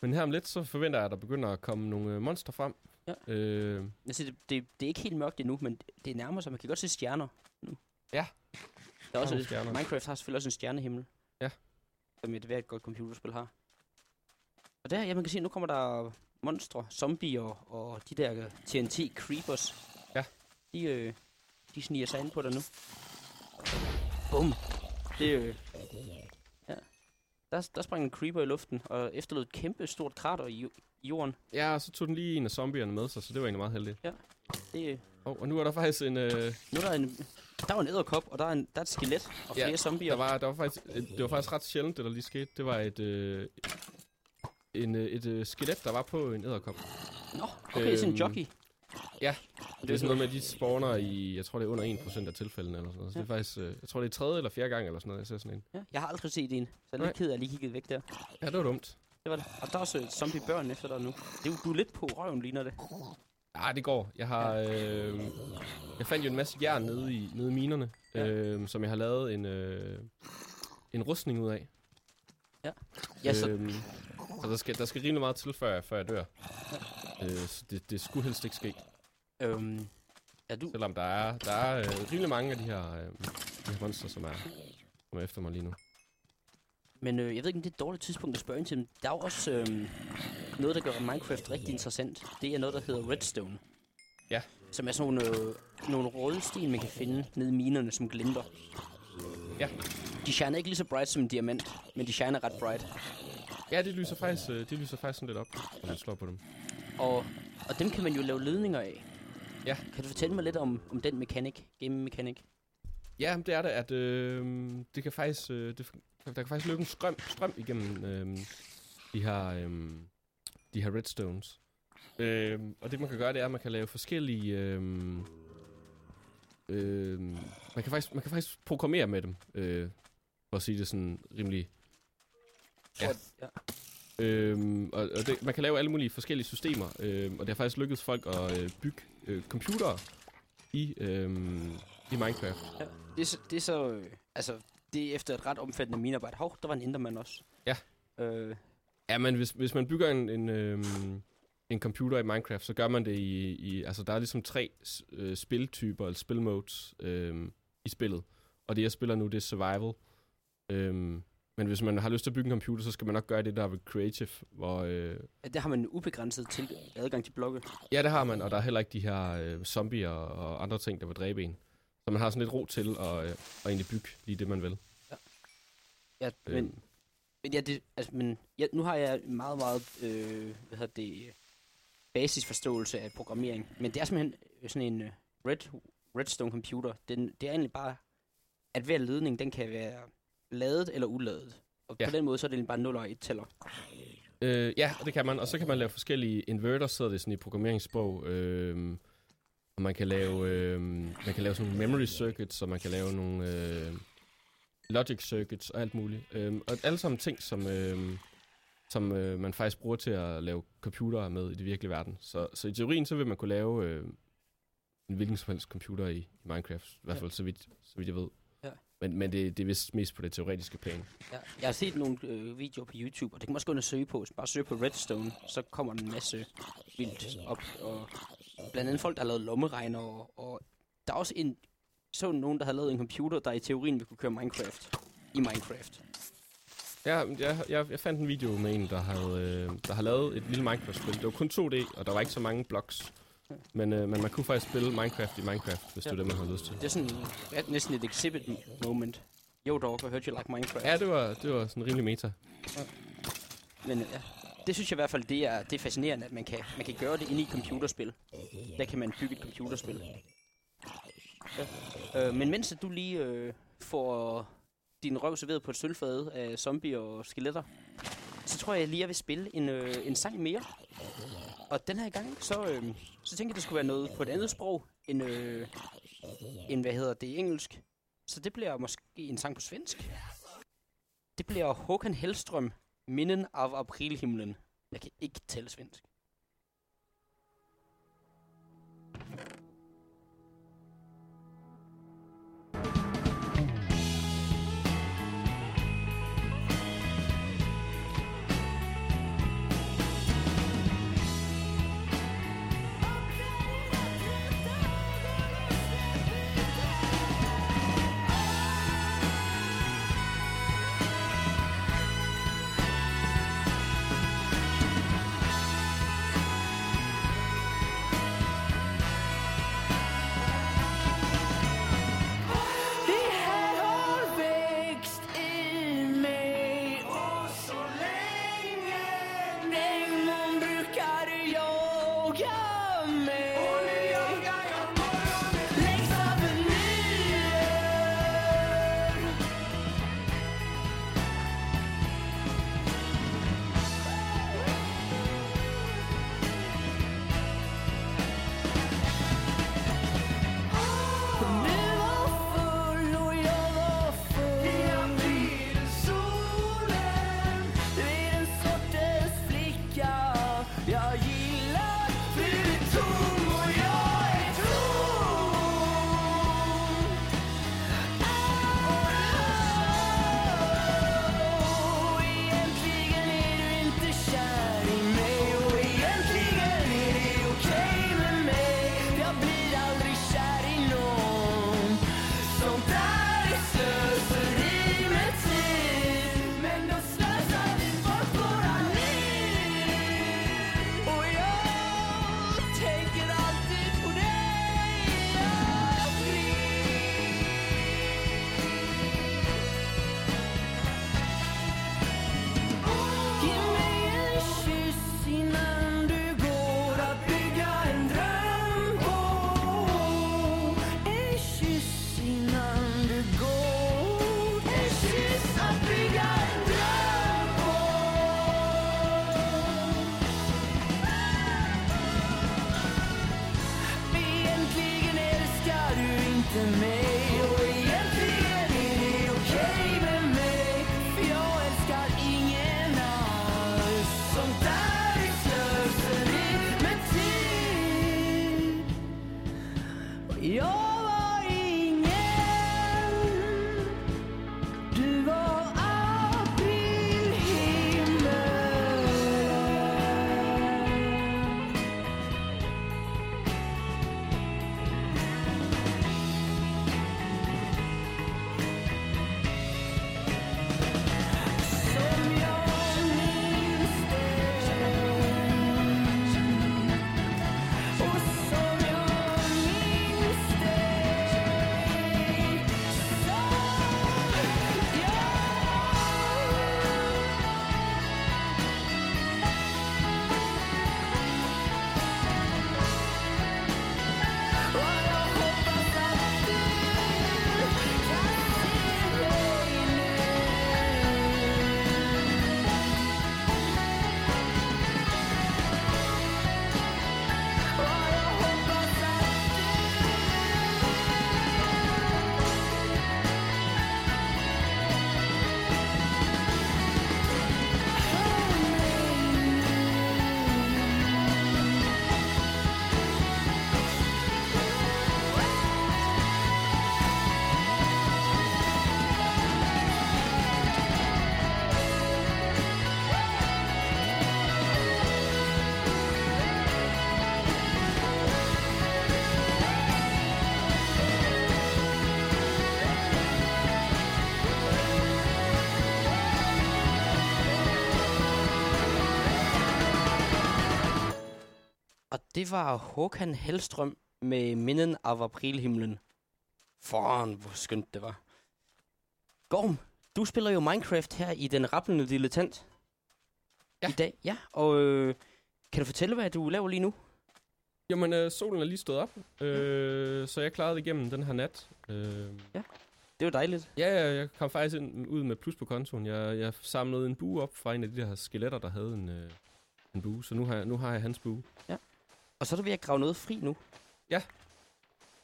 men her om lidt, så forventer jeg, at der begynder at komme nogle øh, monster frem. Ja. Øh, Altså, det, det, det er ikke helt mørkt endnu, men det nærmer sig. Man kan godt se stjerner nu. Ja. Der er også, nogle stjerner. Minecraft har selvfølgelig også en stjernehimmel. Ja. Som et hvert godt computerspil har. Og der, ja, man kan se, nu kommer der monstre, zombier og de der TNT creepers. Ja. De, øh, de sniger sig ind på dig nu. Bum. Det, øh. Der, der sprang en creeper i luften og efterlod et kæmpe stort krater i, i jorden. ja, og så tog den lige en af zombierne med sig, så det var egentlig meget heldigt. Det, øh, Oh, og nu er der faktisk en... Øh, Nu er der en... Der var en æderkop, og der er, en, der er et skelet og Ja, flere zombier. der var, der var faktisk, øh, det var faktisk ret sjældent, det der lige skete. Det var et, øh, en, øh, et øh, skelet, der var på en æderkop. Nå, okay, det er sådan en Øhm, jockey. ja, Det er sådan noget med, at de spawner i, jeg tror det er under 1% af tilfældene eller sådan noget. Så det er faktisk, øh, jeg tror det er tredje eller fjerde gang eller sådan noget, jeg ser sådan en. Ja, jeg har aldrig set en, så jeg er lidt ked af, at lige kiggede væk der. Ja, det var dumt. Det var det. Og der er også zombie-børn efter dig nu. Det er jo, du er lidt på røven, ligner det. Ja, det går. Jeg har, øh, jeg fandt jo en masse jern nede i, nede i minerne, Ja. øh, som jeg har lavet en, øh, en rustning ud af. Ja, så, Øhm, så der skal, der skal rimelig meget til, før jeg, før jeg dør. Øh, så det, det skulle helst ikke ske. Øhm, er du... Selvom der er, der er øh, rimelig mange af de her, øh, de her monster, som er, som er efter mig lige nu. Men øh, jeg ved ikke, om det er et dårligt tidspunkt at spørge ind til. men Der er jo også øhm, noget, der gør Minecraft rigtig interessant. Det er noget, der hedder redstone. Ja. Som er sådan nogle, øh, nogle røde sten, man kan finde nede i minerne, som glimter. Ja. De shiner ikke lige så bright som en diamant, men de shiner ret bright. Ja, det lyser faktisk, øh, det lyser faktisk sådan lidt op, når man slår på dem. Og, og dem kan man jo lave ledninger af. Ja. Kan du fortælle mig lidt om, om den mekanik, game mekanik? Ja, det er det, at øh, det kan faktisk, øh, det, der kan faktisk løbe en strøm, strøm igennem øh, de her, øh, de her redstones. Øh, og det man kan gøre, det er, at man kan lave forskellige... Øh, øh, man, kan faktisk, man kan faktisk programmere med dem. Øh, for at sige det sådan rimelig... Ja. ja. Øhm, og og det, man kan lave alle mulige forskellige systemer, øhm, og det har faktisk lykkedes folk at øh, bygge øh, computere i, øhm, i Minecraft. Ja, det, er så, det er så, øh, altså, det er efter et ret omfattende minarbejde. Hov, der var en Enderman også. Ja. Øh, Ja, men hvis, hvis man bygger en, en, øhm, en computer i Minecraft, så gør man det i... i altså, der er ligesom tre øh, spiltyper, eller spilmodes øhm, i spillet. Og det, jeg spiller nu, det er survival. Øhm, men hvis man har lyst til at bygge en computer, så skal man nok gøre det der ved creative, hvor... Øh, ja, der har man ubegrænset til adgang til blokke. ja, det har man, og der er heller ikke de her øh, zombier og andre ting, der vil dræbe en. Så man har sådan lidt ro til at, øh, at egentlig bygge lige det, man vil. Ja, men, Øhm, men, ja, det, altså, men ja, nu har jeg meget, meget øh, hvad hedder det, basisforståelse af programmering. Men det er simpelthen øh, sådan en øh, red, redstone computer. Den, det er egentlig bare, at hver ledning, den kan være ladet eller uladet. Og Ja. på den måde, så er det bare 0 og 1 tæller. Øh, ja, det kan man. Og så kan man lave forskellige inverters, hedder det sådan i programmeringssprog. Øh, og man kan lave, øh, man kan lave sådan nogle memory circuits, og man kan lave nogle øh, logic circuits og alt muligt. Øh, og alle sammen ting, som, øh, som øh, man faktisk bruger til at lave computere med i det virkelige verden. Så, så i teorien, så vil man kunne lave øh, en hvilken som helst computer i, i Minecraft. I hvert Ja. fald, så vidt, så vidt jeg ved. Men, men det, det er vist mest på det teoretiske plan. Ja, jeg har set nogle øh, videoer på YouTube, og det kan man også gå ind og søge på. Bare søger på Redstone, så kommer der en masse vildt op. Og blandt andet folk, der har lavet lommeregner, og, og der er også en, så nogen, der har lavet en computer, der i teorien vil kunne køre Minecraft. I Minecraft. Ja, jeg, jeg, jeg fandt en video med en, der havde, øh, der har lavet et lille Minecraft-spil. Det var kun 2D, og der var ikke så mange blocks. Men, øh, men man kunne faktisk spille Minecraft i Minecraft, hvis ja. Det var det, man havde lyst til. Det er sådan ja, næsten et exhibit moment. Yo dog, I heard you like Minecraft. Ja, det var, det var sådan rimelig meta. Men ja, det synes jeg i hvert fald, det er, det er fascinerende, at man kan, man kan gøre det inde i et computerspil. Der kan man bygge et computerspil. Ja. Øh, men mens du lige øh, får din røv serveret på et sølvfad af zombier og skeletter, så tror jeg lige, jeg vil spille en, øh, en sang mere. Og den her gang, så, øh, så tænkte jeg, det skulle være noget på et andet sprog end, øh, end hvad hedder det, engelsk. Så det bliver måske en sang på svensk. Det bliver Håkan Hellstrøm, Minden af aprilhimlen. Jeg kan ikke tale svensk. Det var Håkan Hellstrøm med Minden af aprilhimlen. Foran, hvor skønt det var. Gorm, du spiller jo Minecraft her i den rappelende dilettant. Ja. I dag, ja. Og øh, kan du fortælle, hvad du laver lige nu? Jamen, øh, solen er lige stået op, øh, så jeg klarede det igennem den her nat. Øh, Det er jo dejligt. ja, ja, jeg kom faktisk ind, ud med plus på kontoen. Jeg, jeg samlede en bue op fra en af de der skeletter, der havde en, øh, en bue. Så nu har, jeg, nu har jeg hans bue. Og så er du ved at grave noget fri nu. Ja.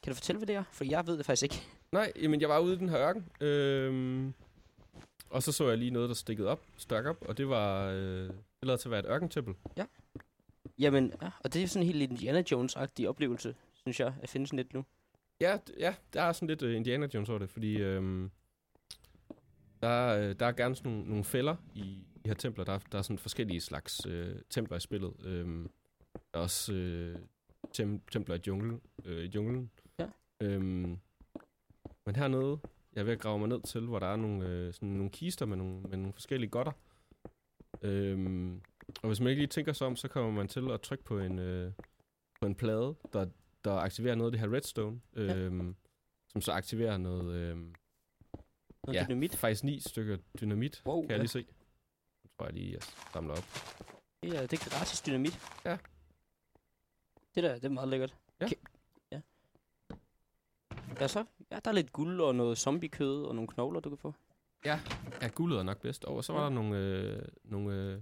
Kan du fortælle, hvad det er? For jeg ved det faktisk ikke. Nej, jamen jeg var ude i den her ørken. Øh, og så så jeg lige noget, der stikkede op, stak op. Og det var... Øh, det lader til at være et ørkentempel. Jamen, ja, og det er sådan en helt Indiana Jones-agtig oplevelse, synes jeg, at finde sådan lidt nu. Ja, ja, der er sådan lidt uh, Indiana Jones over det, fordi øhm, der, er, øh, der er gerne sådan nogle, nogle fælder i de her templer. Der er, der er sådan forskellige slags øh, templer i spillet. Øhm, også øh, tem, templer i, jungle, øh, i junglen. Ja. Øhm, men hernede, jeg er ved at grave mig ned til, hvor der er nogle, øh, sådan nogle kister med nogle, med nogle forskellige godter. Øhm, og hvis man ikke lige tænker sig om, så kommer man til at trykke på en, øh, på en plade, der der aktiverer noget af det her redstone, Ja. øhm, som så aktiverer noget, øhm, Noget ja, dynamit. faktisk ni stykker dynamit, Wow, kan jeg ja. lige se. Nu tror jeg lige, jeg samler op. Det er, det er gratis dynamit. Ja. Det der, det er meget lækkert. Ja. Ke- ja. Ja, så, ja, der er lidt guld og noget zombiekød og nogle knogler, du kan få. Ja, guldet er nok bedst. Og så var Ja. der nogle, øh, nogle øh,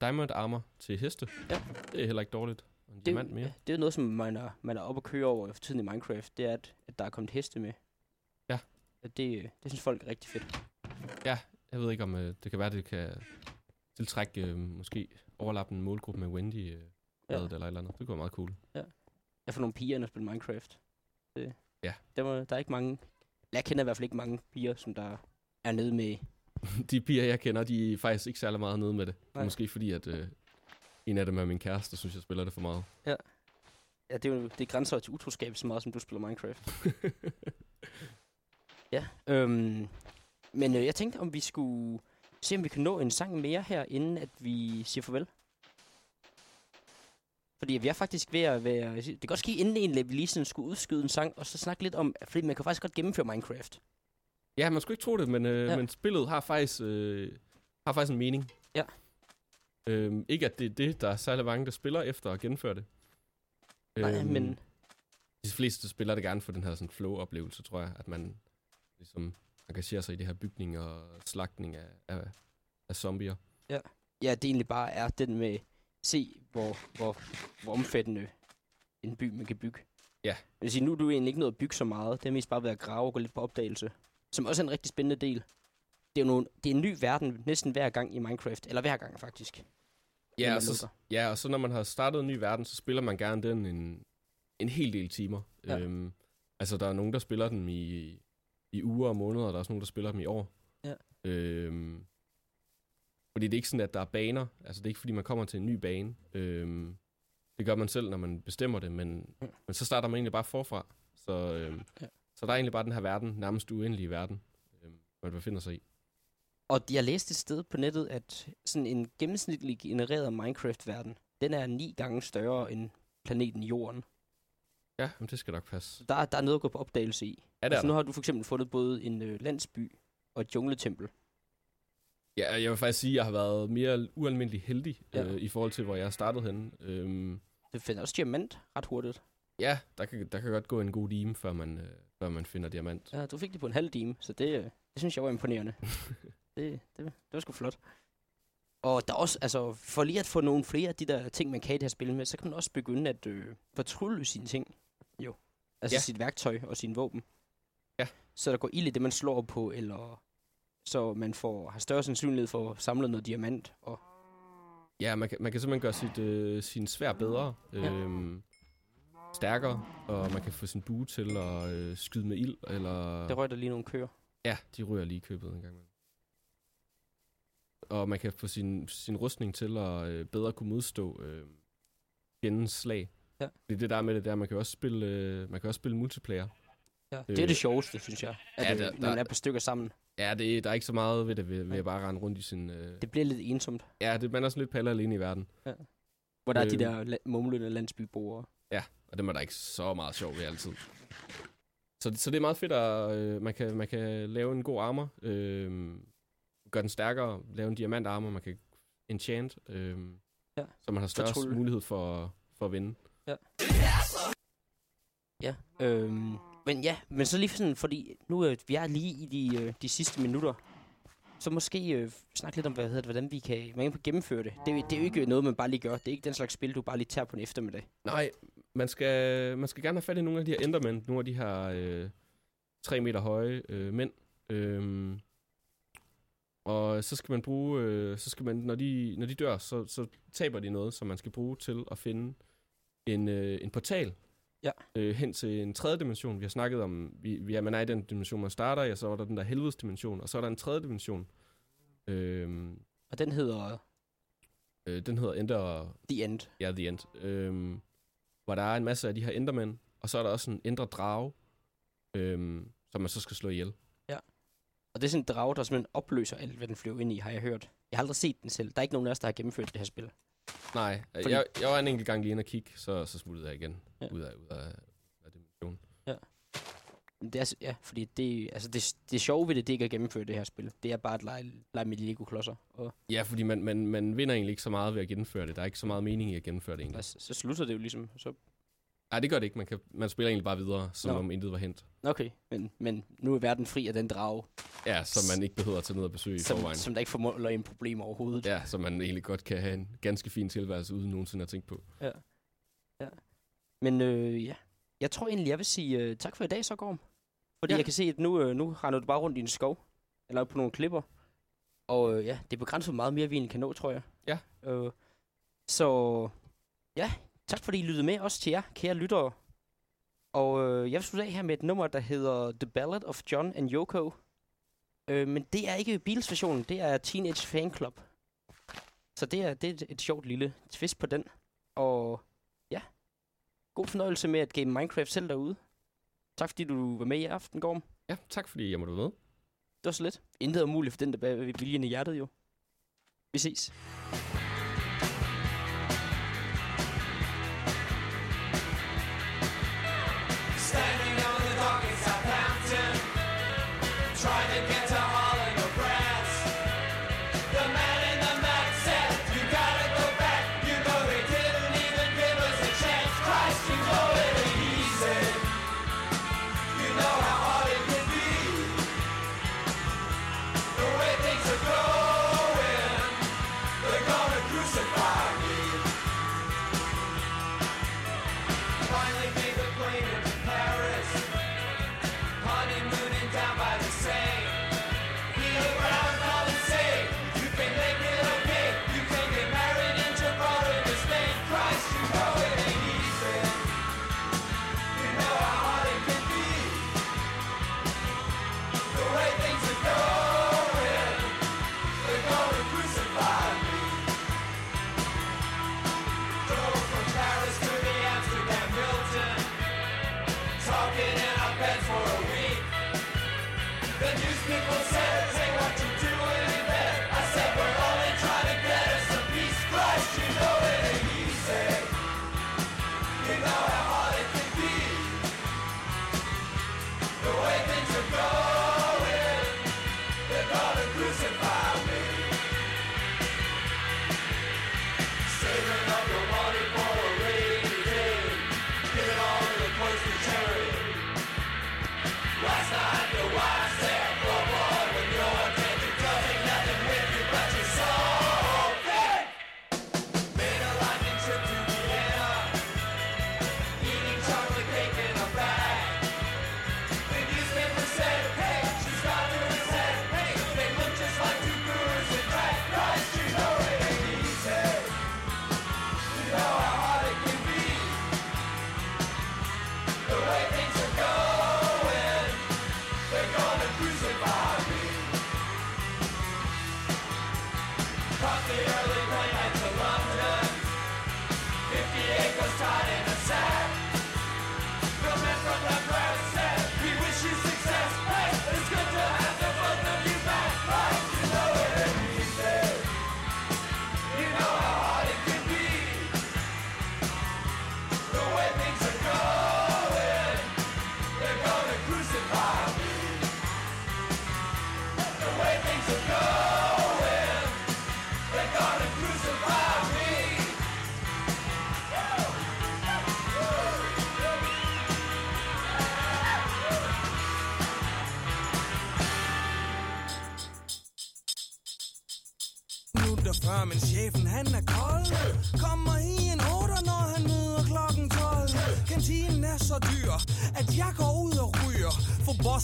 diamond armor til heste. Ja. Det er heller ikke dårligt. En Det, diamant mere. ja, det er noget, som man er, man er oppe at køre over for tiden i Minecraft. Det er, at, at der er kommet heste med. Ja. At det, det synes folk er rigtig fedt. Jeg ved ikke, om øh, det kan være, det kan tiltrække øh, måske overlappe en målgruppe med Wendy øh, Ja. ja. eller et eller andet. Det kunne være meget cool. Jeg får nogle piger, der spiller Minecraft. Det, Ja. Der, må, der er ikke mange... Jeg kender i hvert fald ikke mange piger, som der er nede med... de piger, jeg kender, de er faktisk ikke særlig meget nede med det. Nej. Måske fordi, at øh, en af dem er min kæreste, der synes, jeg spiller det for meget. Ja, det er jo det grænser til utroskab så meget, som du spiller Minecraft. Ja, øhm, men øh, jeg tænkte, om vi skulle se, om vi kan nå en sang mere her, inden at vi siger farvel. Fordi vi er faktisk ved at være... Det kan godt ske, inden egentlig, vi lige sådan skulle udskyde en sang, og så snakke lidt om... Fordi man kan faktisk godt gennemføre Minecraft. Ja, man skulle ikke tro det, men, øh, Ja. ja. men spillet har faktisk, øh, har faktisk en mening. Ja. Øhm, ikke at det er det, der er særlig mange, der spiller efter at gennemføre det. Nej, Øhm, men... De fleste spiller det gerne for den her sådan flow-oplevelse, tror jeg. At man ligesom engagerer sig i det her bygning og slagtning af, af, af zombier. Ja, det egentlig bare er den med... Se, hvor, hvor, hvor omfattende en by man kan bygge. Ja. Jeg vil sige, nu er du egentlig ikke noget at bygge så meget. Det er mest bare ved at grave og gå lidt på opdagelse. Som også er en rigtig spændende del. Det er jo nogle, det er en ny verden næsten hver gang i Minecraft. Eller hver gang, faktisk. Ja, og så, lukker. ja, og så når man har startet en ny verden, så spiller man gerne den en, en hel del timer. Ja. Øhm, altså, der er nogen, der spiller dem i, i uger og måneder, og der er også nogen, der spiller dem i år. Ja. Øhm, fordi det er ikke sådan, at der er baner. Altså, det er ikke, fordi man kommer til en ny bane. Øhm, det gør man selv, når man bestemmer det, men, Mm. men så starter man egentlig bare forfra. Så, øhm, Ja. så der er egentlig bare den her verden, nærmest uendelige verden, øhm, man befinder sig i. Og jeg læste et sted på nettet, at sådan en gennemsnitlig genereret Minecraft-verden, den er ni gange større end planeten Jorden. Ja, men det skal nok passe. Der, der er noget at gå på opdagelse i. Ja, altså, nu har du for eksempel fundet både en øh, landsby og et jungletempel. Ja, jeg vil faktisk sige, at jeg har været mere ualmindelig heldig Ja. øh, i forhold til, hvor jeg startede henne. Øhm, Det finder også diamant ret hurtigt. ja, der kan, der kan godt gå en god time, før man, øh, før man finder diamant. Ja, du fik det på en halv time, så det, øh, det synes jeg var imponerende. det, det, det var sgu flot. Og der er også, altså, for lige at få nogle flere af de der ting, man kan i det her spil med, så kan man også begynde at øh, fortrylle sine ting. Jo. Altså. Ja. sit værktøj og sine våben. Ja. Så der går ild i det, man slår på, eller så man får, har større sandsynlighed for at samle noget diamant. Og, Ja, man kan, man kan simpelthen gøre sit, øh, sin svær bedre, Ja. øhm, stærkere, og man kan få sin bue til at øh, skyde med ild, eller... der røg der lige nogle køer. Ja, de ryger lige i købet en gang. imellem. Og man kan få sin, sin rustning til at øh, bedre kunne modstå øh, fjendens slag. Ja. Det er det der er med det der, man kan også spille, øh, man kan også spille multiplayer. Ja. Det er Øh, det sjoveste, synes jeg. At, ja, der- man der- er på stykker sammen. Ja, det, der er ikke så meget ved det, ved, ved at bare rende rundt i sin... Øh, Det bliver lidt ensomt. ja, det, man er sådan lidt palle alene i verden. Hvor der er de Øhm. der la- mumlende landsbyboere. Og dem er der ikke så meget sjov ved altid. Så, så det er meget fedt, at øh, man, kan, man kan lave en god armor. Øh, gøre den stærkere. Lave en diamant armor. Man kan enchant. Øh, Ja. Så man har størst mulighed for, for at vinde. Ja, øhm, men ja, men så lige sådan, fordi nu øh, vi er lige i de, øh, de sidste minutter, så måske øh, snakke lidt om, hvad hedder det, hvordan vi kan, man kan gennemføre det. Det, det er jo ikke noget, man bare lige gør. Det er ikke den slags spil, du bare lige tager på en eftermiddag. Nej, man skal, man skal gerne have fat i nogle af de her endermænd. Nogle af de her øh, tre meter høje øh, mænd. Øhm, og så skal man bruge, øh, så skal man, når de, når de dør, så, så taber de noget, som man skal bruge til at finde en, øh, en portal Ja. øh, hen til en tredje dimension. Vi har snakket om, vi, vi, ja, man er i den dimension, man starter i, og så er der den der helvedes dimension, og så er der en tredje dimension. Øhm, Og den hedder øh, den hedder Ender, The End. Ja, The End. Øhm, hvor der er en masse af de her endermænd, og så er der også en indre drage, øhm, som man så skal slå ihjel. Og det er sådan en drage, der simpelthen opløser alt, hvad den flyver ind i, har jeg hørt. Jeg har aldrig set den selv. Der er ikke nogen af os, der har gennemført det her spil. Nej, Fordi- jeg, jeg var en enkelt gang lige inde og kigge, så, så smuttede jeg igen Ja. ja. ud, af, ud af, af dimensionen. Men Det er, s- ja, fordi det, altså det, det sjove ved det, det ikke at gennemføre det her spil. Det er bare at lege, lege med Lego-klodser. Og Ja, fordi man, man, man vinder egentlig ikke så meget ved at gennemføre det. Der er ikke så meget mening i at gennemføre det egentlig. altså, så slutter det jo ligesom. Så, Nej, det gør det ikke. Man, kan, man spiller egentlig bare videre, som Nå. om intet var hent. okay, men, men nu er verden fri af den drage, Ja, som man ikke behøver at tage ned og besøge i som, forvejen. som der ikke formåler en problem overhovedet. Ja, som man egentlig godt kan have en ganske fin tilværelse, uden nogensinde at tænke på. Men øh, ja, jeg tror egentlig, jeg vil sige øh, tak for i dag, så Gorm. Fordi ja. Ja. jeg kan se, at nu, øh, nu render du bare rundt i en skov. Eller på nogle klipper. Og øh, ja, det er begrænset, meget mere vi egentlig kan nå, tror jeg. Ja. Øh, så ja, tak fordi I lyttede med. Også til jer, kære lyttere. Og øh, jeg vil slutte af her med et nummer, der hedder The Ballad of John and Yoko. Øh, men det er ikke Beatles-versionen, det er Teenage Fan Club. Så det er, det er et, et sjovt lille twist på den. Og god fornøjelse med at game Minecraft selv derude. Tak fordi du var med i aften, Gorm. Ja, tak fordi jeg måtte være med. Det var så lidt. Intet er umuligt for den, der bag viljen i hjertet jo. Vi ses.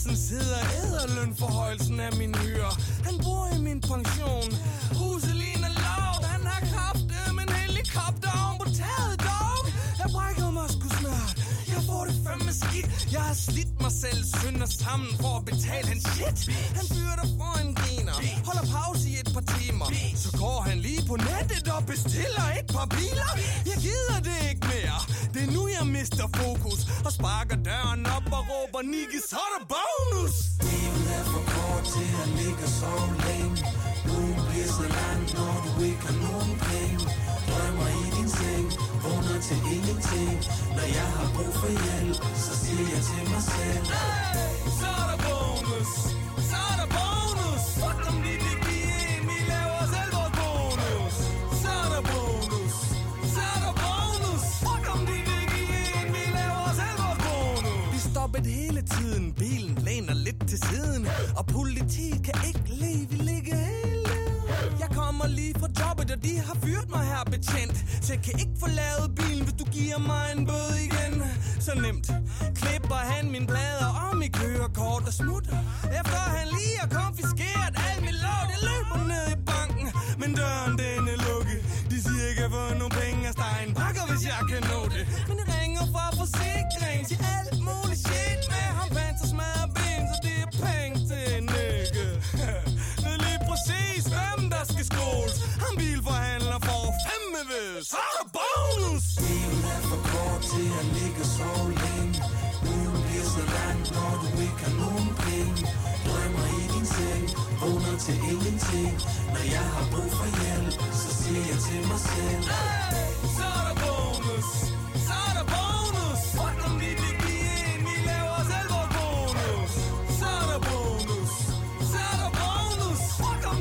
For bossen sidder ingenting. Når jeg har brug for hjælp, så siger jeg til mig selv. Så er der bonus, så er der bonus. Fuck om de vil give en, vi laver selv vores bonus. Så er der bonus, så er der bonus. Fuck om de vil give en, vi laver selv vores bonus. Vi stoppet hele tiden, bilen læner lidt til siden. Og politiet kan ikke lide, vi ligger hele. Jeg kommer lige fra jobbet, og de har fyret mig her betjent. Så jeg kan ikke få lavet nemt. Klipper han min blader om i kørekort og smutter. Efter han lige har konfiskeret alt mit lov, det løber ned i banken. Men døren den er lukket. De siger, jeg kan nogle penge af stegen Pakker, hvis jeg kan nå det. Men jeg ringer fra forsikring til alt muligt shit. Ingenting Når jeg har brug for hjælp, så siger jeg til mig selv. Bonus. Så er der bonus. Så er der bonus. Fuck om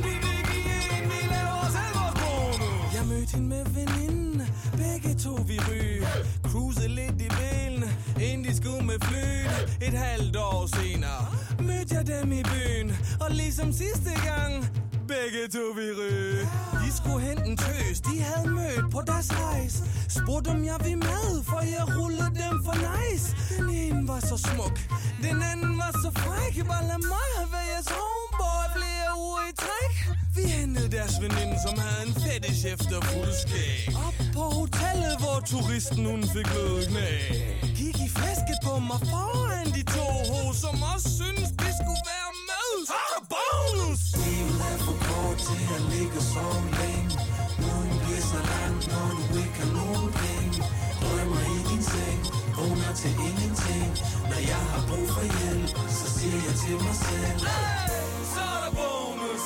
Jeg mødte hende med veninden. Begge to vi ryge Cruise lidt i bilen. Inden de skulle med flyet Et halvt år senere Mødte jeg dem i byen. Og ligesom sidste gang Begge to vi ryge De skulle hente en tøs De havde mødt på deres rejs Spurgte om jeg vil med For jeg rullede dem for nice. Den ene var så smuk Den anden var så fræk. Var lad mig have været jeres homeboy Flere uger i træk. Vi hentede deres veninde Som havde en fetish efter fuldskæg. Op på hotellet Hvor turisten hun fik lødknæ Gik i flæsket på mig Foran de to hos Som også til ingenting. Når jeg har brug for hjælp, så siger jeg til mig selv Så er der bonus.